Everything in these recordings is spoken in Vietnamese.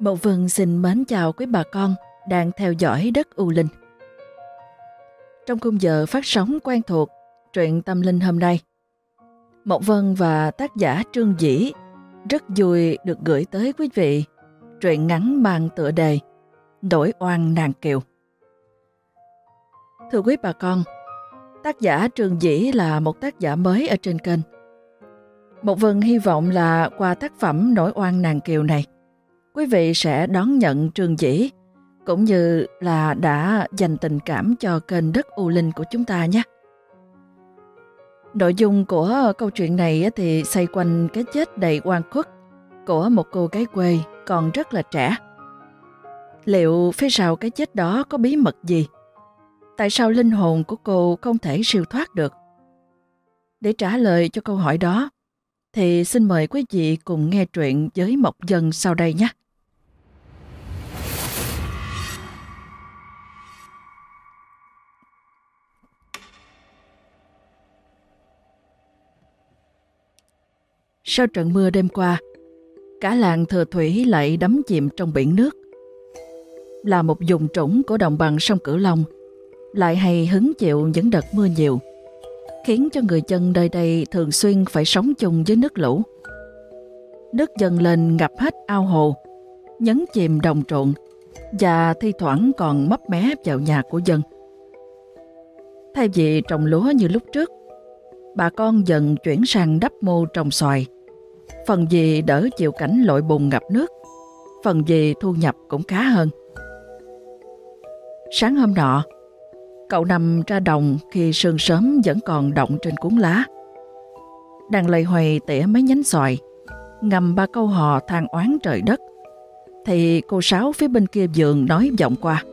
Mậu Vân xin mến chào quý bà con đang theo dõi Đất U Linh. Trong khung giờ phát sóng quen thuộc, truyện tâm linh hôm nay, Mậu Vân và tác giả Trương Dĩ rất vui được gửi tới quý vị truyện ngắn mang tựa đề Đổi oan nàng kiều. Thưa quý bà con, tác giả Trương Dĩ là một tác giả mới ở trên kênh. Mậu Vân hy vọng là qua tác phẩm Nổi oan nàng kiều này, quý vị sẽ đón nhận trường Dĩ cũng như là đã dành tình cảm cho kênh Đất U Linh của chúng ta nhé. Nội dung của câu chuyện này thì xoay quanh cái chết đầy oan khuất của một cô gái quê còn rất là trẻ. Liệu phía sau cái chết đó có bí mật gì? Tại sao linh hồn của cô không thể siêu thoát được? Để trả lời cho câu hỏi đó, thì xin mời quý vị cùng nghe truyện với Mộc Dân sau đây nhé. Sau trận mưa đêm qua, cả làng thừa thủy lại đắm chìm trong biển nước. Là một vùng trũng của đồng bằng sông Cửu Long, lại hay hứng chịu những đợt mưa nhiều, khiến cho người dân nơi đây thường xuyên phải sống chung với nước lũ. Nước dần lên ngập hết ao hồ, nhấn chìm đồng trộn và thi thoảng còn mấp mé vào nhà của dân. Thay vì trồng lúa như lúc trước, bà con dần chuyển sang đắp mô trồng xoài, phần gì đỡ chịu cảnh lội bùn ngập nước, phần gì thu nhập cũng khá hơn. Sáng hôm nọ, cậu nằm ra đồng khi sương sớm vẫn còn động trên cuốn lá. Đang lầy hoài tỉa mấy nhánh xoài, ngầm ba câu hò than oán trời đất, thì cô Sáu phía bên kia giường nói vọng qua.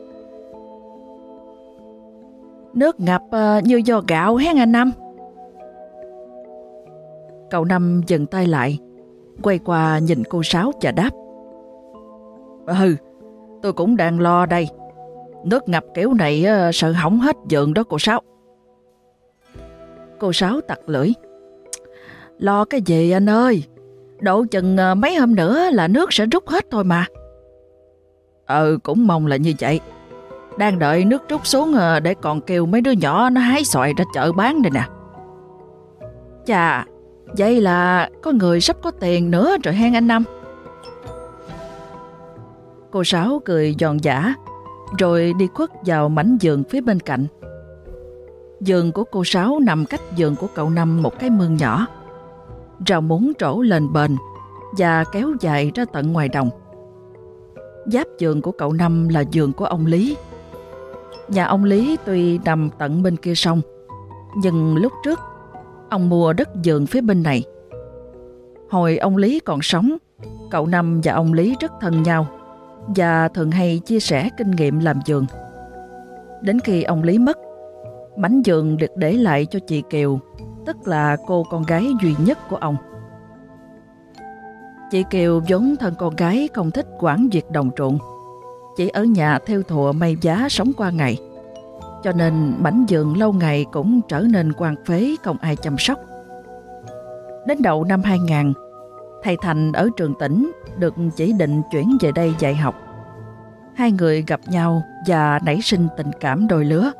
Nước ngập ờ, như do gạo hén anh Năm. Cậu Năm dừng tay lại, quay qua nhìn cô Sáu và đáp. Ừ, tôi cũng đang lo đây. Nước ngập kiểu này ờ, sợ hỏng hết giường đó cô Sáu. Cô Sáu tặc lưỡi. Lo cái gì anh ơi? Độ chừng ờ, mấy hôm nữa là nước sẽ rút hết thôi mà. Ừ, cũng mong là như vậy. Đang đợi nước rút xuống ờ, để còn kêu mấy đứa nhỏ nó hái xoài ra chợ bán đây nè. Chà, Vậy là có người sắp có tiền nữa rồi hen anh Năm. Cô Sáu cười giòn giả, rồi đi khuất vào mảnh giường phía bên cạnh. Giường của cô Sáu nằm cách giường của cậu Năm một cái mương nhỏ. Rào muốn trổ lên bền và kéo dài ra tận ngoài đồng. Giáp giường của cậu Năm là giường của ông Lý. Nhà ông Lý tuy nằm tận bên kia sông, nhưng lúc trước Ông mua đất vườn phía bên này. Hồi ông Lý còn sống, cậu Năm và ông Lý rất thân nhau và thường hay chia sẻ kinh nghiệm làm vườn. Đến khi ông Lý mất, mảnh vườn được để lại cho chị Kiều, tức là cô con gái duy nhất của ông. Chị Kiều vốn thân con gái không thích quản việc đồng ruộng, chỉ ở nhà theo thùa may giá sống qua ngày cho nên mảnh dường lâu ngày cũng trở nên quan phế không ai chăm sóc. Đến đầu năm 2000, thầy Thành ở trường tỉnh được chỉ định chuyển về đây dạy học. Hai người gặp nhau và nảy sinh tình cảm đôi lứa.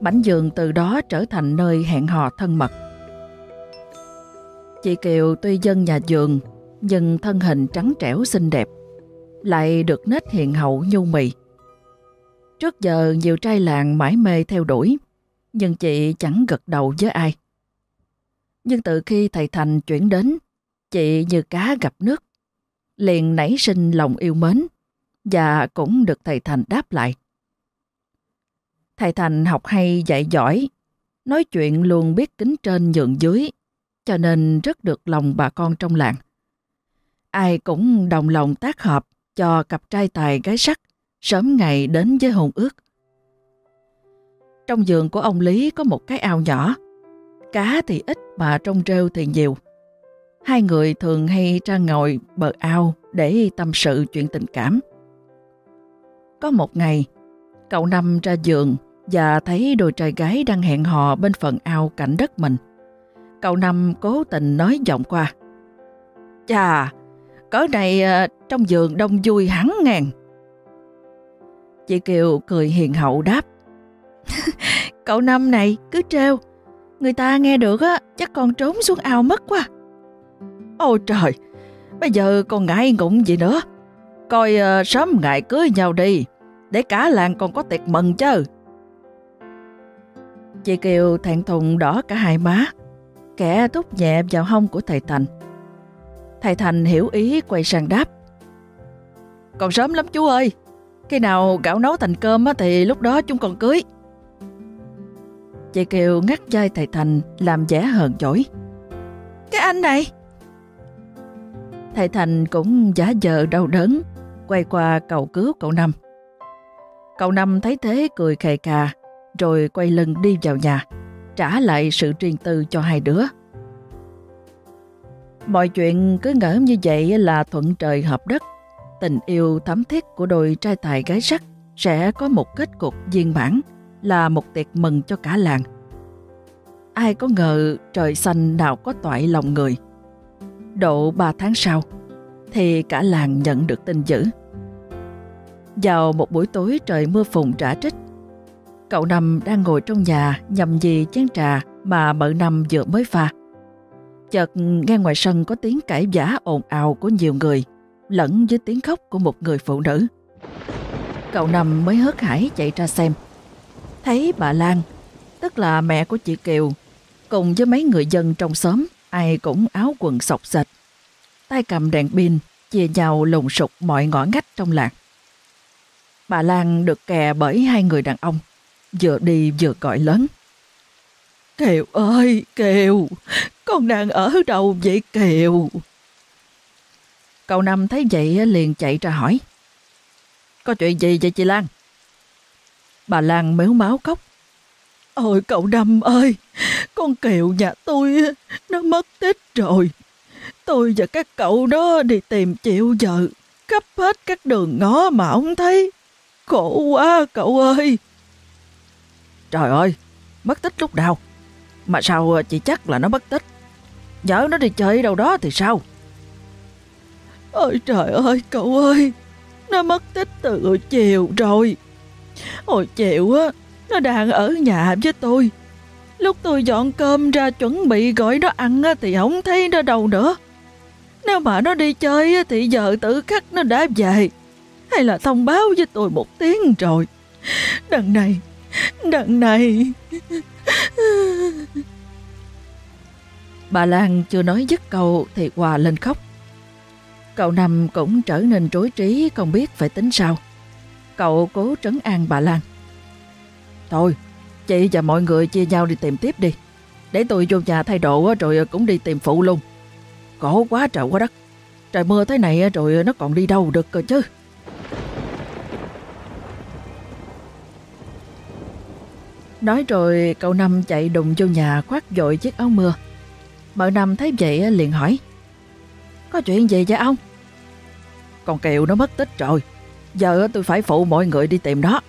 Bánh Dường từ đó trở thành nơi hẹn hò thân mật. Chị Kiều tuy dân nhà Dường nhưng thân hình trắng trẻo xinh đẹp, lại được nết hiền hậu nhu mì Trước giờ nhiều trai làng mãi mê theo đuổi, nhưng chị chẳng gật đầu với ai. Nhưng từ khi thầy Thành chuyển đến, chị như cá gặp nước, liền nảy sinh lòng yêu mến và cũng được thầy Thành đáp lại. Thầy Thành học hay dạy giỏi, nói chuyện luôn biết kính trên nhượng dưới, cho nên rất được lòng bà con trong làng. Ai cũng đồng lòng tác hợp cho cặp trai tài gái sắc sớm ngày đến với hồn ước. Trong giường của ông Lý có một cái ao nhỏ, cá thì ít mà trong rêu thì nhiều. Hai người thường hay ra ngồi bờ ao để tâm sự chuyện tình cảm. Có một ngày, cậu Năm ra giường và thấy đôi trai gái đang hẹn hò bên phần ao cạnh đất mình. Cậu Năm cố tình nói giọng qua. Chà, cỡ này ờ, trong giường đông vui hẳn ngàn. Chị Kiều cười hiền hậu đáp. Cậu Năm này cứ treo, người ta nghe được á, chắc con trốn xuống ao mất quá. Ôi trời, bây giờ còn ngại ngụng gì nữa. Coi uh, sớm ngày cưới nhau đi, để cả làng còn có tiệc mừng chứ. Chị Kiều thẹn thùng đỏ cả hai má, kẻ thúc nhẹ vào hông của thầy Thành. Thầy Thành hiểu ý quay sang đáp. Còn sớm lắm chú ơi, khi nào gạo nấu thành cơm thì lúc đó chúng còn cưới. Chị Kiều ngắt dây thầy Thành làm vẻ hờn dỗi. Cái anh này! Thầy Thành cũng giả vờ đau đớn, quay qua cầu cứu cậu Năm. Cậu Năm thấy thế cười khề cà, rồi quay lưng đi vào nhà, trả lại sự riêng tư cho hai đứa. Mọi chuyện cứ ngỡ như vậy là thuận trời hợp đất. Tình yêu thắm thiết của đôi trai tài gái sắc sẽ có một kết cục viên bản là một tiệc mừng cho cả làng. Ai có ngờ trời xanh nào có toại lòng người. Độ 3 tháng sau, thì cả làng nhận được tin dữ. Vào một buổi tối trời mưa phùn trả trích, cậu Năm đang ngồi trong nhà nhầm gì chén trà mà mợ Năm vừa mới pha. Chợt nghe ngoài sân có tiếng cãi vã ồn ào của nhiều người, lẫn với tiếng khóc của một người phụ nữ. Cậu Năm mới hớt hải chạy ra xem. Thấy bà Lan, tức là mẹ của chị Kiều, cùng với mấy người dân trong xóm, ai cũng áo quần sọc sệt, tay cầm đèn pin, chia nhau lùng sục mọi ngõ ngách trong làng. Bà Lan được kè bởi hai người đàn ông, vừa đi vừa gọi lớn. Kiều ơi, Kiều, con đang ở đâu vậy Kiều? Cậu Năm thấy vậy liền chạy ra hỏi. Có chuyện gì vậy chị Lan? Bà Lan méo máu khóc. Ôi cậu Năm ơi, con Kiều nhà tôi nó mất tích rồi. Tôi và các cậu đó đi tìm chịu vợ, khắp hết các đường ngõ mà không thấy. Khổ quá cậu ơi. Trời ơi, mất tích lúc nào? Mà sao à, chị chắc là nó mất tích? Vợ nó đi chơi đâu đó thì sao? Ôi trời ơi cậu ơi, nó mất tích từ hồi chiều rồi. Hồi chiều á, nó đang ở nhà với tôi. Lúc tôi dọn cơm ra chuẩn bị gọi nó ăn á, thì không thấy nó đâu nữa. Nếu mà nó đi chơi thì giờ tự khắc nó đã về. Hay là thông báo với tôi một tiếng rồi. Đằng này, đằng này. Bà Lan chưa nói dứt câu thì Hòa lên khóc. Cậu Năm cũng trở nên rối trí không biết phải tính sao. Cậu cố trấn an bà Lan. Thôi, chị và mọi người chia nhau đi tìm tiếp đi. Để tôi vô nhà thay độ rồi cũng đi tìm phụ luôn. Cổ quá trời quá đất. Trời mưa thế này rồi nó còn đi đâu được cơ chứ. Nói rồi cậu Năm chạy đùng vô nhà khoác dội chiếc áo mưa. Mợ Năm thấy vậy liền hỏi. Có chuyện gì vậy ông? Con Kiều nó mất tích rồi. Giờ tôi phải phụ mọi người đi tìm nó.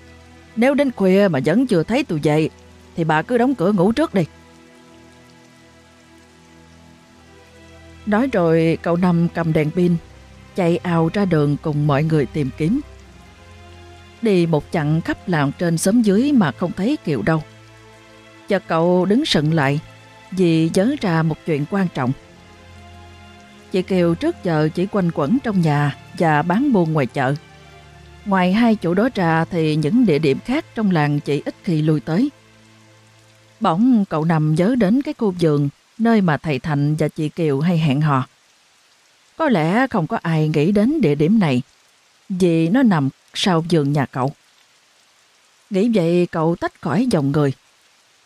Nếu đến khuya mà vẫn chưa thấy tôi về, thì bà cứ đóng cửa ngủ trước đi. Nói rồi cậu Năm cầm đèn pin, chạy ào ra đường cùng mọi người tìm kiếm. Đi một chặng khắp làng trên xóm dưới mà không thấy Kiều đâu. Chợt cậu đứng sững lại vì nhớ ra một chuyện quan trọng. Chị Kiều trước giờ chỉ quanh quẩn trong nhà và bán buôn ngoài chợ. Ngoài hai chỗ đó ra thì những địa điểm khác trong làng chị ít khi lui tới. Bỗng cậu nằm nhớ đến cái khu vườn nơi mà thầy Thành và chị Kiều hay hẹn hò. Có lẽ không có ai nghĩ đến địa điểm này vì nó nằm sau vườn nhà cậu. Nghĩ vậy cậu tách khỏi dòng người,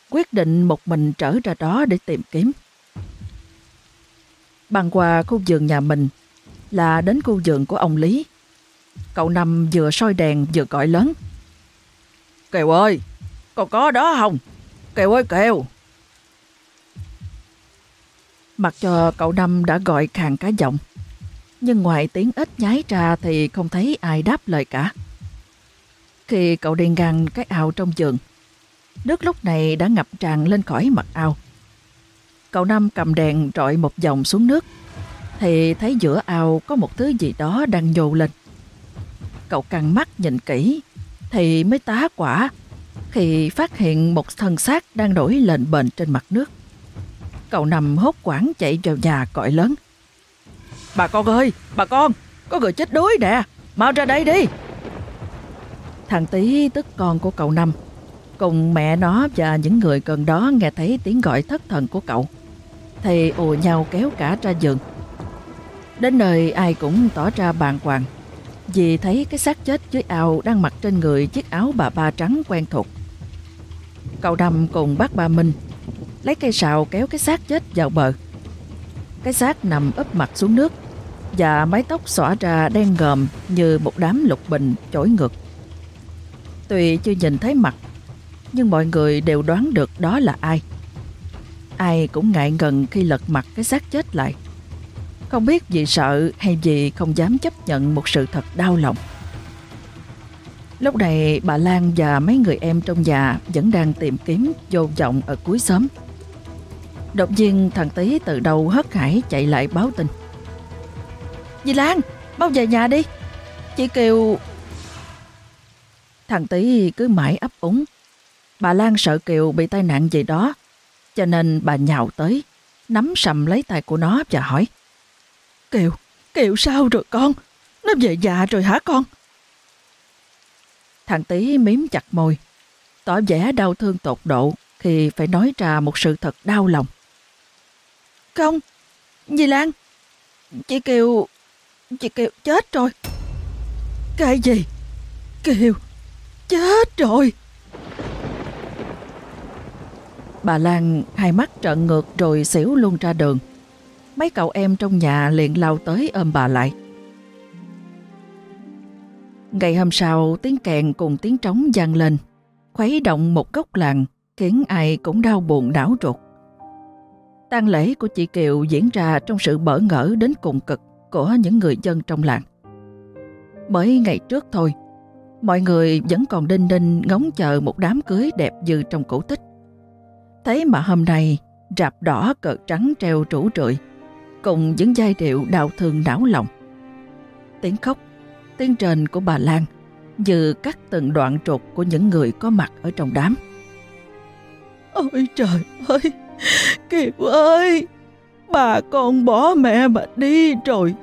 quyết định một mình trở ra đó để tìm kiếm. Băng qua khu vườn nhà mình là đến khu vườn của ông Lý. Cậu nằm vừa soi đèn vừa gọi lớn. Kiều ơi, còn có đó không? Kiều ơi Kiều! Mặc cho cậu Năm đã gọi khàn cả giọng, nhưng ngoài tiếng ếch nhái ra thì không thấy ai đáp lời cả. Khi cậu đi ngang cái ao trong giường, nước lúc này đã ngập tràn lên khỏi mặt ao. Cậu Năm cầm đèn trọi một dòng xuống nước, thì thấy giữa ao có một thứ gì đó đang nhô lên. Cậu căng mắt nhìn kỹ thì mới tá quả khi phát hiện một thân xác đang nổi lên bền trên mặt nước. Cậu nằm hốt quảng chạy vào nhà gọi lớn. Bà con ơi, bà con, có người chết đuối nè, mau ra đây đi. Thằng Tý tức con của cậu Năm, cùng mẹ nó và những người gần đó nghe thấy tiếng gọi thất thần của cậu thầy ồ nhau kéo cả ra giường. Đến nơi ai cũng tỏ ra bàng hoàng vì thấy cái xác chết dưới ao đang mặc trên người chiếc áo bà ba trắng quen thuộc. Cậu đầm cùng bác ba Minh lấy cây sào kéo cái xác chết vào bờ. Cái xác nằm ấp mặt xuống nước và mái tóc xõa ra đen ngòm như một đám lục bình chổi ngược. Tuy chưa nhìn thấy mặt, nhưng mọi người đều đoán được đó là ai. Ai cũng ngại ngần khi lật mặt cái xác chết lại. Không biết vì sợ hay vì không dám chấp nhận một sự thật đau lòng. Lúc này bà Lan và mấy người em trong nhà vẫn đang tìm kiếm vô vọng ở cuối xóm. Đột nhiên thằng Tý từ đầu hất hải chạy lại báo tin. Dì Lan, mau về nhà đi. Chị Kiều... Thằng Tý cứ mãi ấp úng. Bà Lan sợ Kiều bị tai nạn gì đó, cho nên bà nhào tới, nắm sầm lấy tay của nó và hỏi. Kiều, Kiều sao rồi con? Nó về già rồi hả con? Thằng Tý miếm chặt môi, tỏ vẻ đau thương tột độ khi phải nói ra một sự thật đau lòng. Không, dì Lan, chị Kiều, chị Kiều chết rồi. Cái gì? Kiều, chết rồi. Bà Lan hai mắt trợn ngược rồi xỉu luôn ra đường. Mấy cậu em trong nhà liền lao tới ôm bà lại. Ngày hôm sau, tiếng kèn cùng tiếng trống vang lên, khuấy động một góc làng, khiến ai cũng đau buồn đảo ruột. tang lễ của chị Kiều diễn ra trong sự bỡ ngỡ đến cùng cực của những người dân trong làng. Mới ngày trước thôi, mọi người vẫn còn đinh đinh ngóng chờ một đám cưới đẹp như trong cổ tích. Thế mà hôm nay, rạp đỏ cờ trắng treo trũ trượi, cùng những giai điệu đau thương não lòng. Tiếng khóc, tiếng trền của bà Lan như cắt từng đoạn trục của những người có mặt ở trong đám. Ôi trời ơi! Kiều ơi! Bà con bỏ mẹ mà đi rồi.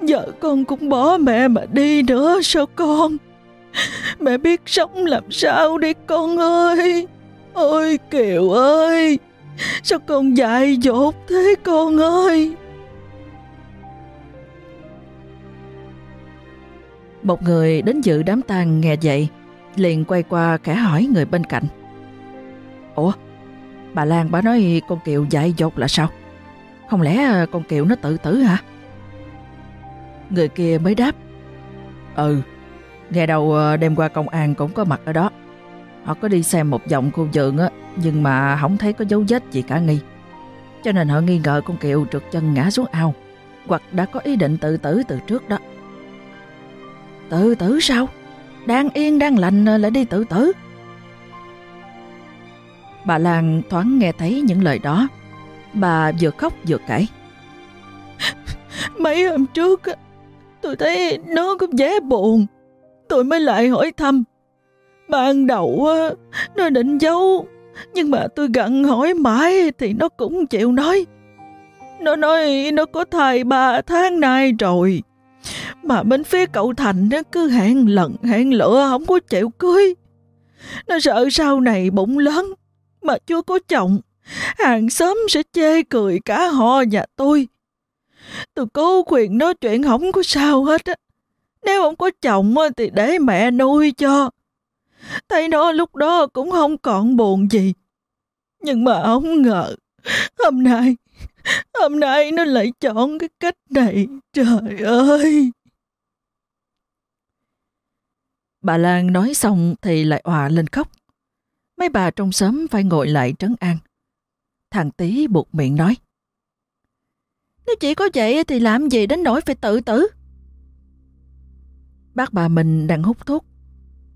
Vợ con cũng bỏ mẹ mà đi nữa sao con? Mẹ biết sống làm sao đi con ơi! Ôi Kiều ơi! Sao con dại dột thế con ơi? Một người đến dự đám tang nghe vậy, liền quay qua kẻ hỏi người bên cạnh. Ủa, bà Lan bà nói con Kiều dại dột là sao? Không lẽ con Kiều nó tự tử hả? Người kia mới đáp. Ừ, nghe đầu đem ờ, đêm qua công an cũng có mặt ở đó. Họ có đi xem một vòng khu vườn á, nhưng mà không thấy có dấu vết gì cả nghi. Cho nên họ nghi ngờ con Kiều trượt chân ngã xuống ao, hoặc đã có ý định tự tử từ trước đó. Tự tử sao? Đang yên đang lành lại đi tự tử. Bà Lan thoáng nghe thấy những lời đó. Bà vừa khóc vừa kể. Mấy hôm trước, tôi thấy nó có vẻ buồn. Tôi mới lại hỏi thăm. Ban đầu nó định giấu, nhưng mà tôi gặn hỏi mãi thì nó cũng chịu nói. Nó nói nó có thai ba tháng nay rồi. Mà bên phía cậu Thành nó cứ hẹn lần hẹn lựa không có chịu cưới. Nó sợ sau này bụng lớn mà chưa có chồng. Hàng xóm sẽ chê cười cả họ nhà tôi. Tôi cố khuyên nó chuyện không có sao hết á. Nếu không có chồng thì để mẹ nuôi cho. Thấy nó lúc đó cũng không còn buồn gì. Nhưng mà không ngờ, hôm nay, hôm nay nó lại chọn cái cách này. Trời ơi! Bà Lan nói xong thì lại òa lên khóc. Mấy bà trong xóm phải ngồi lại trấn an. Thằng Tý buộc miệng nói. Nếu chỉ có vậy thì làm gì đến nỗi phải tự tử? Bác bà mình đang hút thuốc.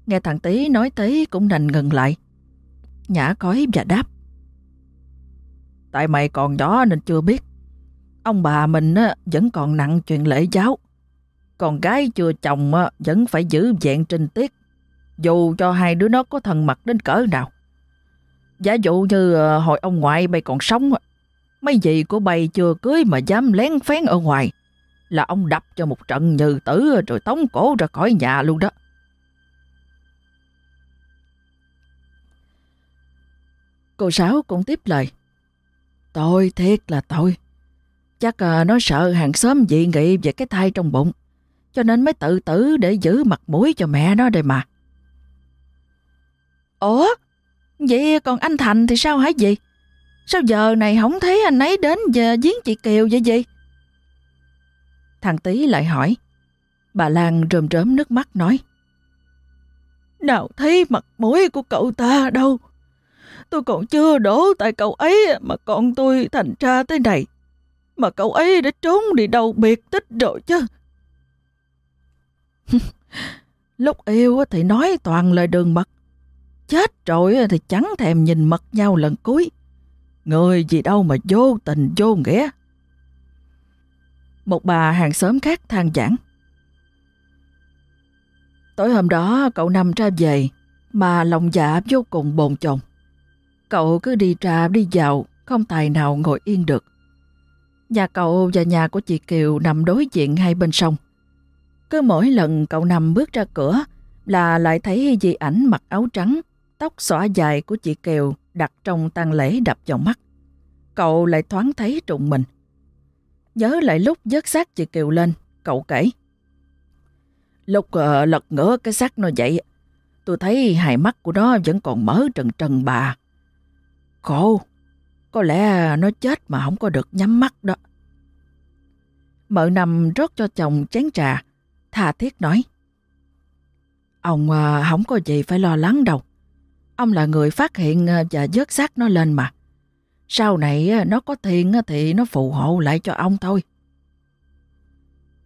Nghe thằng Tý nói tới cũng đành ngừng lại. nhã cói và đáp. Tại mày còn đó nên chưa biết. ông bà mình vẫn còn nặng chuyện lễ giáo. Còn gái chưa chồng vẫn phải giữ vẹn trinh tiết, dù cho hai đứa nó có thần mặt đến cỡ nào. Giả dụ như ờ, hồi ông ngoại bay còn sống, mấy gì của bay chưa cưới mà dám lén phén ở ngoài, là ông đập cho một trận như tử rồi tống cổ ra khỏi nhà luôn đó. Cô Sáu cũng tiếp lời. Tôi thiệt là tôi. Chắc à, nó sợ hàng xóm dị nghị về cái thai trong bụng. Cho nên mới tự tử để giữ mặt mũi cho mẹ nó đây mà. Ủa? Vậy còn anh Thành thì sao hả gì? Sao giờ này không thấy anh ấy đến giờ giếng chị Kiều vậy gì? Thằng Tý lại hỏi. Bà Lan rơm rớm nước mắt nói. Nào thấy mặt mũi của cậu ta đâu. Tôi còn chưa đổ tại cậu ấy mà con tôi thành ra thế này. Mà cậu ấy đã trốn đi đâu biệt tích rồi chứ. Lúc yêu thì nói toàn lời đường mật. Chết rồi thì chẳng thèm nhìn mặt nhau lần cuối. Người gì đâu mà vô tình vô nghĩa. Một bà hàng xóm khác than giảng. Tối hôm đó cậu nằm ra về mà lòng dạ vô cùng bồn chồn. Cậu cứ đi ra đi vào, không tài nào ngồi yên được. Nhà cậu và nhà của chị Kiều nằm đối diện hai bên sông. Cứ mỗi lần cậu nằm bước ra cửa là lại thấy dì ảnh mặc áo trắng, tóc xõa dài của chị Kiều đặt trong tang lễ đập vào mắt. Cậu lại thoáng thấy trụng mình. Nhớ lại lúc dớt xác chị Kiều lên, cậu kể. Lúc uh, lật ngửa cái xác nó dậy, tôi thấy hai mắt của nó vẫn còn mở trần trần bà. Khổ, có lẽ à, nó chết mà không có được nhắm mắt đó. Mợ nằm rót cho chồng chén trà, tha thiết nói. Ông à, không có gì phải lo lắng đâu. Ông là người phát hiện à, và dớt xác nó lên mà. Sau này à, nó có thiền thì nó phù hộ lại cho ông thôi.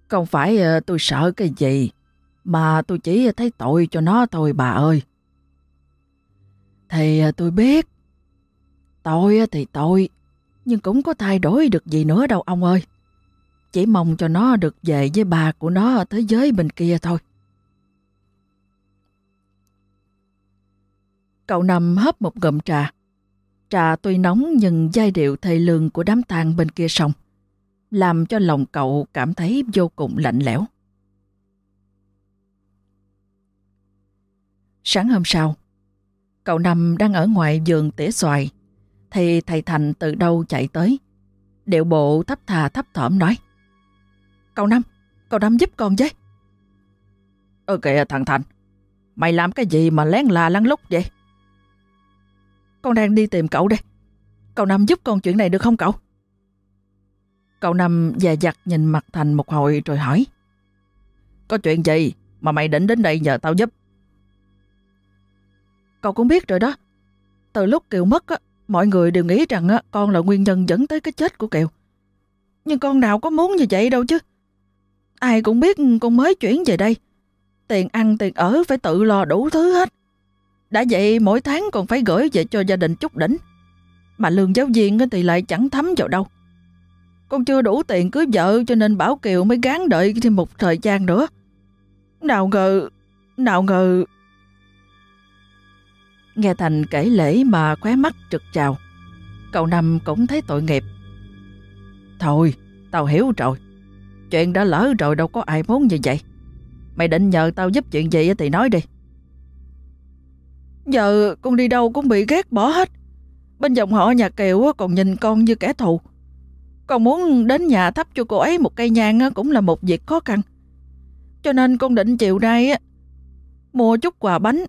Không phải tôi sợ cái gì, mà tôi chỉ thấy tội cho nó thôi bà ơi. Thì tôi biết, Tội thì tội, nhưng cũng có thay đổi được gì nữa đâu ông ơi. Chỉ mong cho nó được về với bà của nó ở thế giới bên kia thôi. Cậu nằm hấp một ngụm trà. Trà tuy nóng nhưng giai điệu thầy lương của đám tang bên kia sông, làm cho lòng cậu cảm thấy vô cùng lạnh lẽo. Sáng hôm sau, cậu nằm đang ở ngoài vườn tỉa xoài thì thầy Thành từ đâu chạy tới. Điệu bộ thấp thà thấp thỏm nói. Cậu Năm, cậu Năm giúp con với. Ơ kìa thằng Thành, mày làm cái gì mà lén là lăn lúc vậy? Con đang đi tìm cậu đây. Cậu Năm giúp con chuyện này được không cậu? Cậu Năm dè dặt nhìn mặt Thành một hồi rồi hỏi. Có chuyện gì mà mày định đến đây nhờ tao giúp? Cậu cũng biết rồi đó. Từ lúc Kiều mất á, Mọi người đều nghĩ rằng con là nguyên nhân dẫn tới cái chết của Kiều. Nhưng con nào có muốn như vậy đâu chứ. Ai cũng biết con mới chuyển về đây. Tiền ăn, tiền ở phải tự lo đủ thứ hết. Đã vậy mỗi tháng còn phải gửi về cho gia đình chút đỉnh. Mà lương giáo viên thì lại chẳng thấm vào đâu. Con chưa đủ tiền cưới vợ cho nên Bảo Kiều mới gán đợi thêm một thời gian nữa. Nào ngờ, nào ngờ Nghe Thành kể lễ mà khóe mắt trực trào. Cậu Năm cũng thấy tội nghiệp. Thôi, tao hiểu rồi. Chuyện đã lỡ rồi đâu có ai muốn như vậy. Mày định nhờ tao giúp chuyện gì thì nói đi. Giờ con đi đâu cũng bị ghét bỏ hết. Bên dòng họ nhà Kiều còn nhìn con như kẻ thù. Con muốn đến nhà thắp cho cô ấy một cây nhang cũng là một việc khó khăn. Cho nên con định chiều nay mua chút quà bánh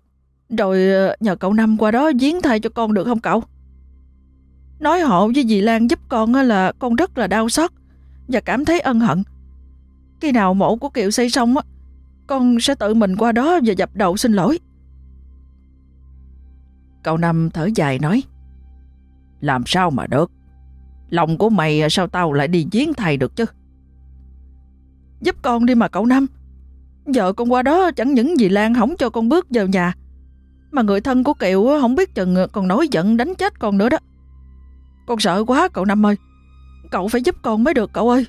rồi ờ, nhờ cậu Năm qua đó giếng thay cho con được không cậu? Nói hộ với dì Lan giúp con là con rất là đau xót và cảm thấy ân hận. Khi nào mộ của Kiều xây xong á, con sẽ tự mình qua đó và dập đầu xin lỗi. Cậu Năm thở dài nói Làm sao mà được Lòng của mày ờ, sao tao lại đi giếng thầy được chứ Giúp con đi mà cậu Năm Giờ con qua đó chẳng những gì Lan không cho con bước vào nhà mà người thân của Kiều không biết chừng ờ, còn nổi giận đánh chết con nữa đó. Con sợ quá cậu Năm ơi. Cậu phải giúp con mới được cậu ơi.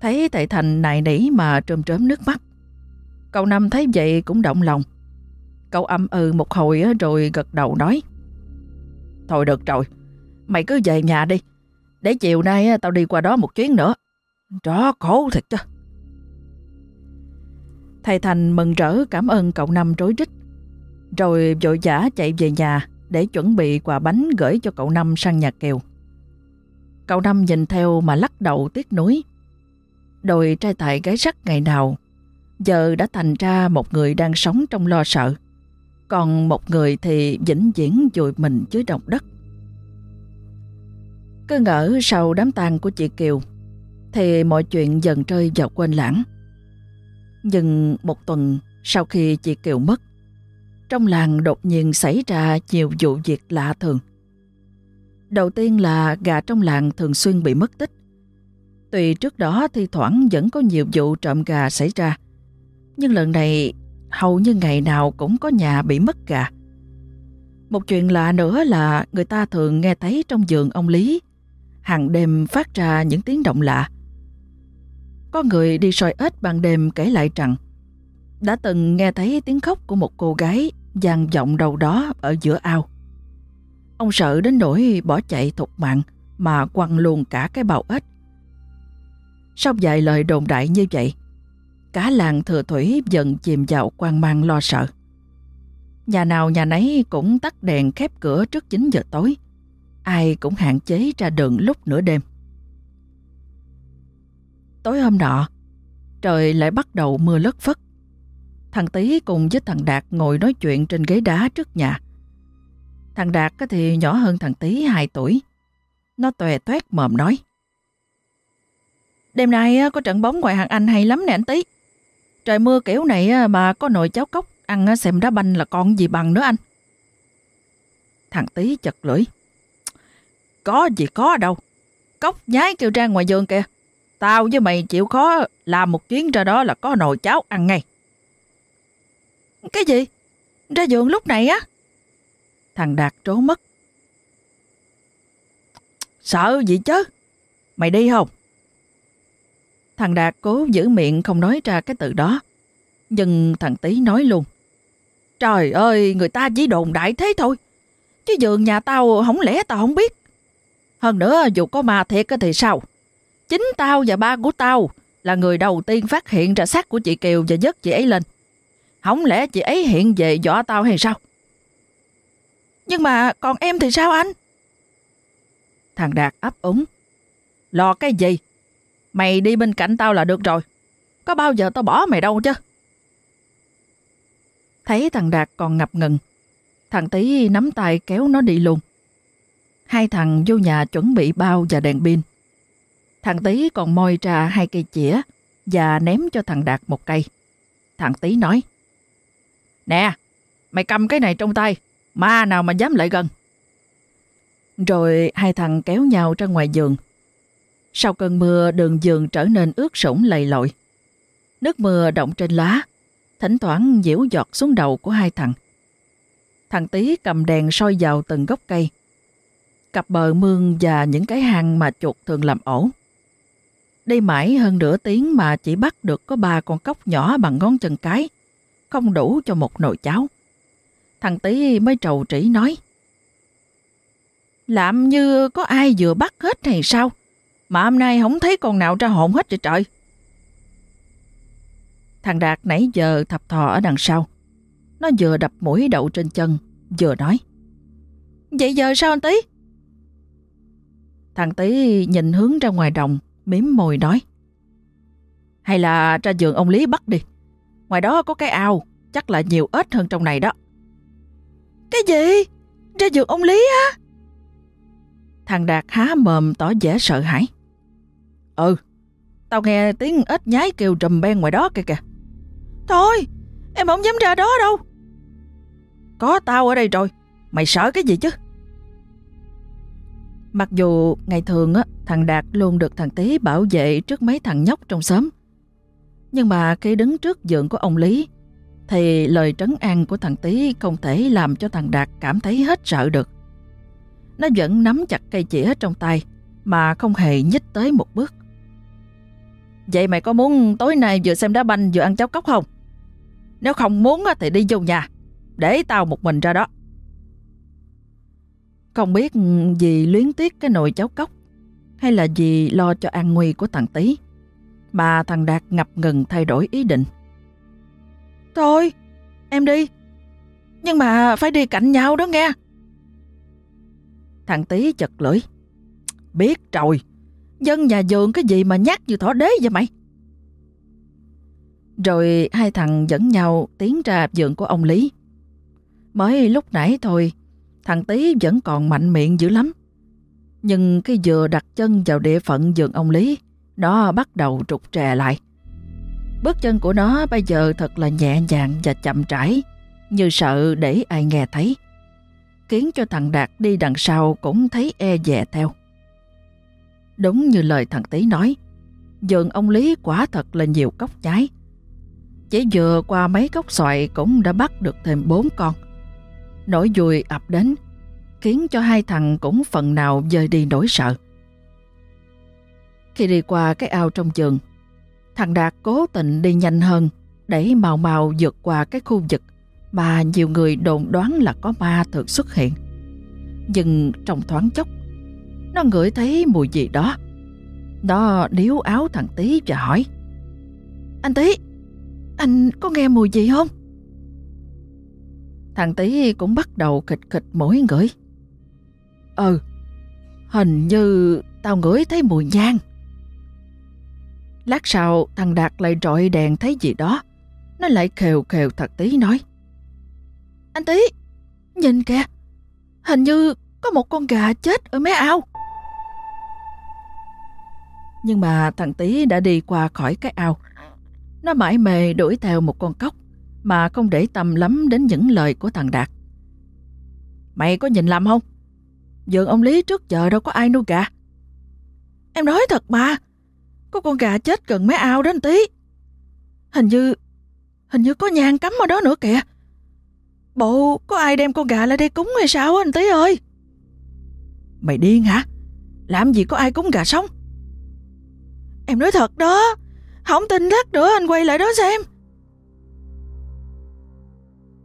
Thấy thầy Thành nài nỉ mà trơm trớm nước mắt. Cậu Năm thấy vậy cũng động lòng. Cậu âm ừ một hồi rồi gật đầu nói. Thôi được rồi, mày cứ về nhà đi. Để chiều nay tao đi qua đó một chuyến nữa. Đó khổ thật chứ. Thầy Thành mừng rỡ cảm ơn cậu Năm rối rít. Rồi vội vã chạy về nhà để chuẩn bị quà bánh gửi cho cậu Năm sang nhà Kiều. Cậu Năm nhìn theo mà lắc đầu tiếc nuối. Đồi trai tại gái sắc ngày nào, giờ đã thành ra một người đang sống trong lo sợ. Còn một người thì vĩnh viễn dùi mình dưới động đất. Cứ ngỡ sau đám tang của chị Kiều, thì mọi chuyện dần rơi vào quên lãng. Nhưng một tuần sau khi chị Kiều mất, trong làng đột nhiên xảy ra nhiều vụ việc lạ thường. Đầu tiên là gà trong làng thường xuyên bị mất tích. Tuy trước đó thi thoảng vẫn có nhiều vụ trộm gà xảy ra, nhưng lần này hầu như ngày nào cũng có nhà bị mất gà. Một chuyện lạ nữa là người ta thường nghe thấy trong giường ông Lý hàng đêm phát ra những tiếng động lạ. Có người đi soi ếch ban đêm kể lại rằng đã từng nghe thấy tiếng khóc của một cô gái vang vọng đầu đó ở giữa ao. Ông sợ đến nỗi bỏ chạy thục mạng mà quăng luôn cả cái bào ếch. Sau vài lời đồn đại như vậy, cả làng thừa thủy dần chìm vào quan mang lo sợ. Nhà nào nhà nấy cũng tắt đèn khép cửa trước 9 giờ tối. Ai cũng hạn chế ra đường lúc nửa đêm. Tối hôm nọ, trời lại bắt đầu mưa lất phất. Thằng Tý cùng với thằng Đạt ngồi nói chuyện trên ghế đá trước nhà. Thằng Đạt thì nhỏ hơn thằng Tý 2 tuổi. Nó tòe toét mồm nói. Đêm nay có trận bóng ngoài hàng Anh hay lắm nè anh Tý. Trời mưa kiểu này mà có nồi cháo cốc ăn xem đá banh là con gì bằng nữa anh. Thằng Tý chật lưỡi. Có gì có đâu. Cốc nhái kêu ra ngoài giường kìa. Tao với mày chịu khó làm một chuyến ra đó là có nồi cháo ăn ngay. Cái gì? Ra giường lúc này á? Thằng Đạt trố mất. Sợ gì chứ? Mày đi không? Thằng Đạt cố giữ miệng không nói ra cái từ đó. Nhưng thằng Tý nói luôn. Trời ơi, người ta chỉ đồn đại thế thôi. Chứ giường nhà tao không lẽ tao không biết. Hơn nữa, dù có ma thiệt thì sao? Chính tao và ba của tao là người đầu tiên phát hiện ra xác của chị Kiều và dứt chị ấy lên. Không lẽ chị ấy hiện về dọa tao hay sao? Nhưng mà còn em thì sao anh? Thằng Đạt ấp úng. Lo cái gì? Mày đi bên cạnh tao là được rồi. Có bao giờ tao bỏ mày đâu chứ? Thấy thằng Đạt còn ngập ngừng. Thằng Tý nắm tay kéo nó đi luôn. Hai thằng vô nhà chuẩn bị bao và đèn pin. Thằng Tý còn moi ra hai cây chĩa và ném cho thằng Đạt một cây. Thằng Tý nói, Nè, mày cầm cái này trong tay, ma nào mà dám lại gần. Rồi hai thằng kéo nhau ra ngoài giường. Sau cơn mưa đường giường trở nên ướt sũng lầy lội. Nước mưa động trên lá, thỉnh thoảng nhiễu giọt xuống đầu của hai thằng. Thằng Tý cầm đèn soi vào từng gốc cây. Cặp bờ mương và những cái hang mà chuột thường làm ổ. Đi mãi hơn nửa tiếng mà chỉ bắt được có ba con cóc nhỏ bằng ngón chân cái, không đủ cho một nồi cháo. Thằng Tý mới trầu trĩ nói. Làm như có ai vừa bắt hết hay sao? Mà hôm nay không thấy con nào ra hồn hết vậy trời. Thằng Đạt nãy giờ thập thò ở đằng sau. Nó vừa đập mũi đậu trên chân, vừa nói. Vậy giờ sao anh Tý? Thằng Tý nhìn hướng ra ngoài đồng, miếm môi nói. Hay là ra giường ông Lý bắt đi. Ngoài đó có cái ao, chắc là nhiều ếch hơn trong này đó. Cái gì? Ra giường ông Lý á? Thằng Đạt há mồm tỏ vẻ sợ hãi. Ừ, tao nghe tiếng ếch nhái kêu trùm ben ngoài đó kìa kìa. Thôi, em không dám ra đó đâu. Có tao ở đây rồi, mày sợ cái gì chứ? Mặc dù ngày thường á, thằng Đạt luôn được thằng Tý bảo vệ trước mấy thằng nhóc trong xóm. Nhưng mà khi đứng trước giường của ông Lý, thì lời trấn an của thằng Tý không thể làm cho thằng Đạt cảm thấy hết sợ được. nó vẫn nắm chặt cây chĩa trong tay mà không hề nhích tới một bước. Vậy mày có muốn tối nay vừa xem đá banh vừa ăn cháo cốc không? Nếu không muốn thì đi vô nhà, để tao một mình ra đó. Không biết gì luyến tiếc cái nồi cháo cốc hay là gì lo cho an nguy của thằng Tý mà thằng Đạt ngập ngừng thay đổi ý định. Thôi, em đi. Nhưng mà phải đi cạnh nhau đó nghe. Thằng Tý chật lưỡi. Biết rồi, dân nhà vườn cái gì mà nhát như thỏ đế vậy mày? Rồi hai thằng dẫn nhau tiến ra vườn của ông Lý. Mới lúc nãy thôi, thằng Tý vẫn còn mạnh miệng dữ lắm. Nhưng cái vừa đặt chân vào địa phận giường ông Lý, nó bắt đầu trục trè lại. Bước chân của nó bây giờ thật là nhẹ nhàng và chậm rãi, như sợ để ai nghe thấy. Khiến cho thằng Đạt đi đằng sau cũng thấy e dè theo. Đúng như lời thằng Tý nói, giường ông Lý quả thật là nhiều cốc trái. Chỉ vừa qua mấy cốc xoài cũng đã bắt được thêm bốn con. Nỗi vui ập đến, khiến cho hai thằng cũng phần nào dời đi nỗi sợ. Khi đi qua cái ao trong vườn, thằng Đạt cố tình đi nhanh hơn để màu màu vượt qua cái khu vực mà nhiều người đồn đoán là có ma thường xuất hiện. Nhưng trong thoáng chốc, nó ngửi thấy mùi gì đó. Nó níu áo thằng Tý và hỏi Anh Tý, anh có nghe mùi gì không? Thằng Tý cũng bắt đầu khịch khịch mỗi ngửi. Ừ, hình như tao ngửi thấy mùi nhang. Lát sau thằng Đạt lại trọi đèn thấy gì đó. Nó lại khều khều thật tí nói. Anh Tí, nhìn kìa, hình như có một con gà chết ở mé ao. Nhưng mà thằng Tí đã đi qua khỏi cái ao. Nó mãi mê đuổi theo một con cóc mà không để tâm lắm đến những lời của thằng Đạt. Mày có nhìn lầm không? vườn ông Lý trước giờ đâu có ai nuôi gà. Em nói thật mà, có con gà chết gần mé ao đó anh tí. Hình như, hình như có nhang cắm ở đó nữa kìa. Bộ có ai đem con gà lại đây cúng hay sao anh tí ơi? Mày điên hả? Làm gì có ai cúng gà sống? Em nói thật đó, không tin lát nữa anh quay lại đó xem.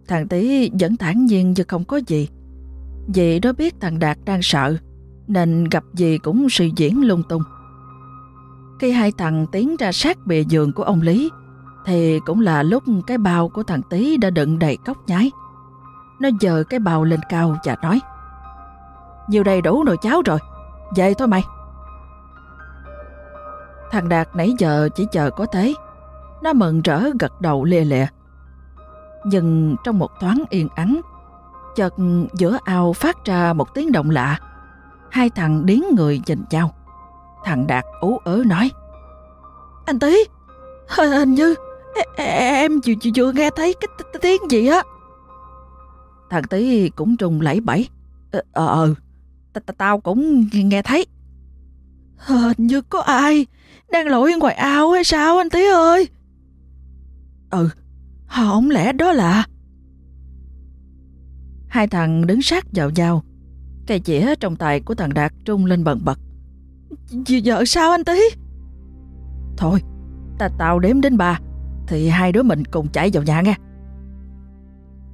Thằng tí vẫn thản nhiên như không có gì. Vì đó biết thằng Đạt đang sợ, nên gặp gì cũng suy diễn lung tung. Khi hai thằng tiến ra sát bìa giường của ông Lý, thì cũng là lúc cái bao của thằng Tý đã đựng đầy cốc nhái. Nó dờ cái bao lên cao và nói Nhiều đầy đủ nồi cháo rồi, về thôi mày. Thằng Đạt nãy giờ chỉ chờ có thế. Nó mừng rỡ gật đầu lê lệ. Nhưng trong một thoáng yên ắng, chợt giữa ao phát ra một tiếng động lạ. Hai thằng điến người nhìn nhau. Thằng Đạt ú ớ nói Anh Tý Hình như e, e, em vừa, nghe thấy cái tiếng gì á Thằng Tý cũng trùng lẫy bẫy Ờ ờ, ờ Tao cũng nghe thấy Hình như có ai Đang lội ngoài ao hay sao anh Tý ơi Ừ không lẽ đó là Hai thằng đứng sát vào nhau Cây chĩa trong tay của thằng Đạt trung lên bần bật Giờ sao anh tí? Thôi, ta tao đếm đến ba, thì hai đứa mình cùng chạy vào nhà nghe.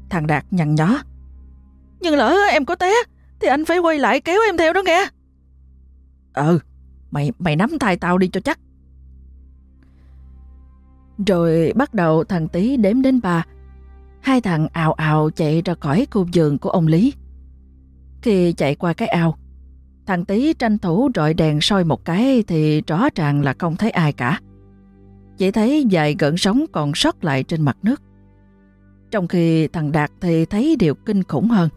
Thằng Đạt nhằn nhó. Nhưng lỡ em có té, thì anh phải quay lại kéo em theo đó nghe. Ừ, mày mày nắm tay tao đi cho chắc. Rồi bắt đầu thằng Tý đếm đến ba. Hai thằng ào ào chạy ra khỏi khu vườn của ông Lý. Khi chạy qua cái ao, Thằng Tý tranh thủ rọi đèn soi một cái thì rõ ràng là không thấy ai cả. Chỉ thấy vài gợn sóng còn sót lại trên mặt nước. Trong khi thằng Đạt thì thấy điều kinh khủng hơn.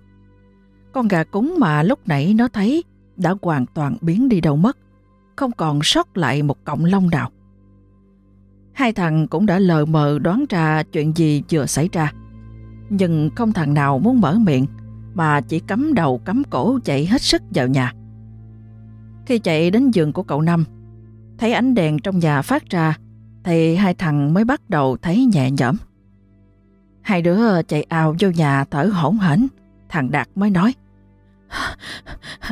Con gà cúng mà lúc nãy nó thấy đã hoàn toàn biến đi đâu mất, không còn sót lại một cọng lông nào. Hai thằng cũng đã lờ mờ đoán ra chuyện gì vừa xảy ra. Nhưng không thằng nào muốn mở miệng mà chỉ cắm đầu cắm cổ chạy hết sức vào nhà. Khi chạy đến giường của cậu Năm, thấy ánh đèn trong nhà phát ra, thì hai thằng mới bắt đầu thấy nhẹ nhõm. Hai đứa chạy ào vô nhà thở hổn hển, thằng Đạt mới nói,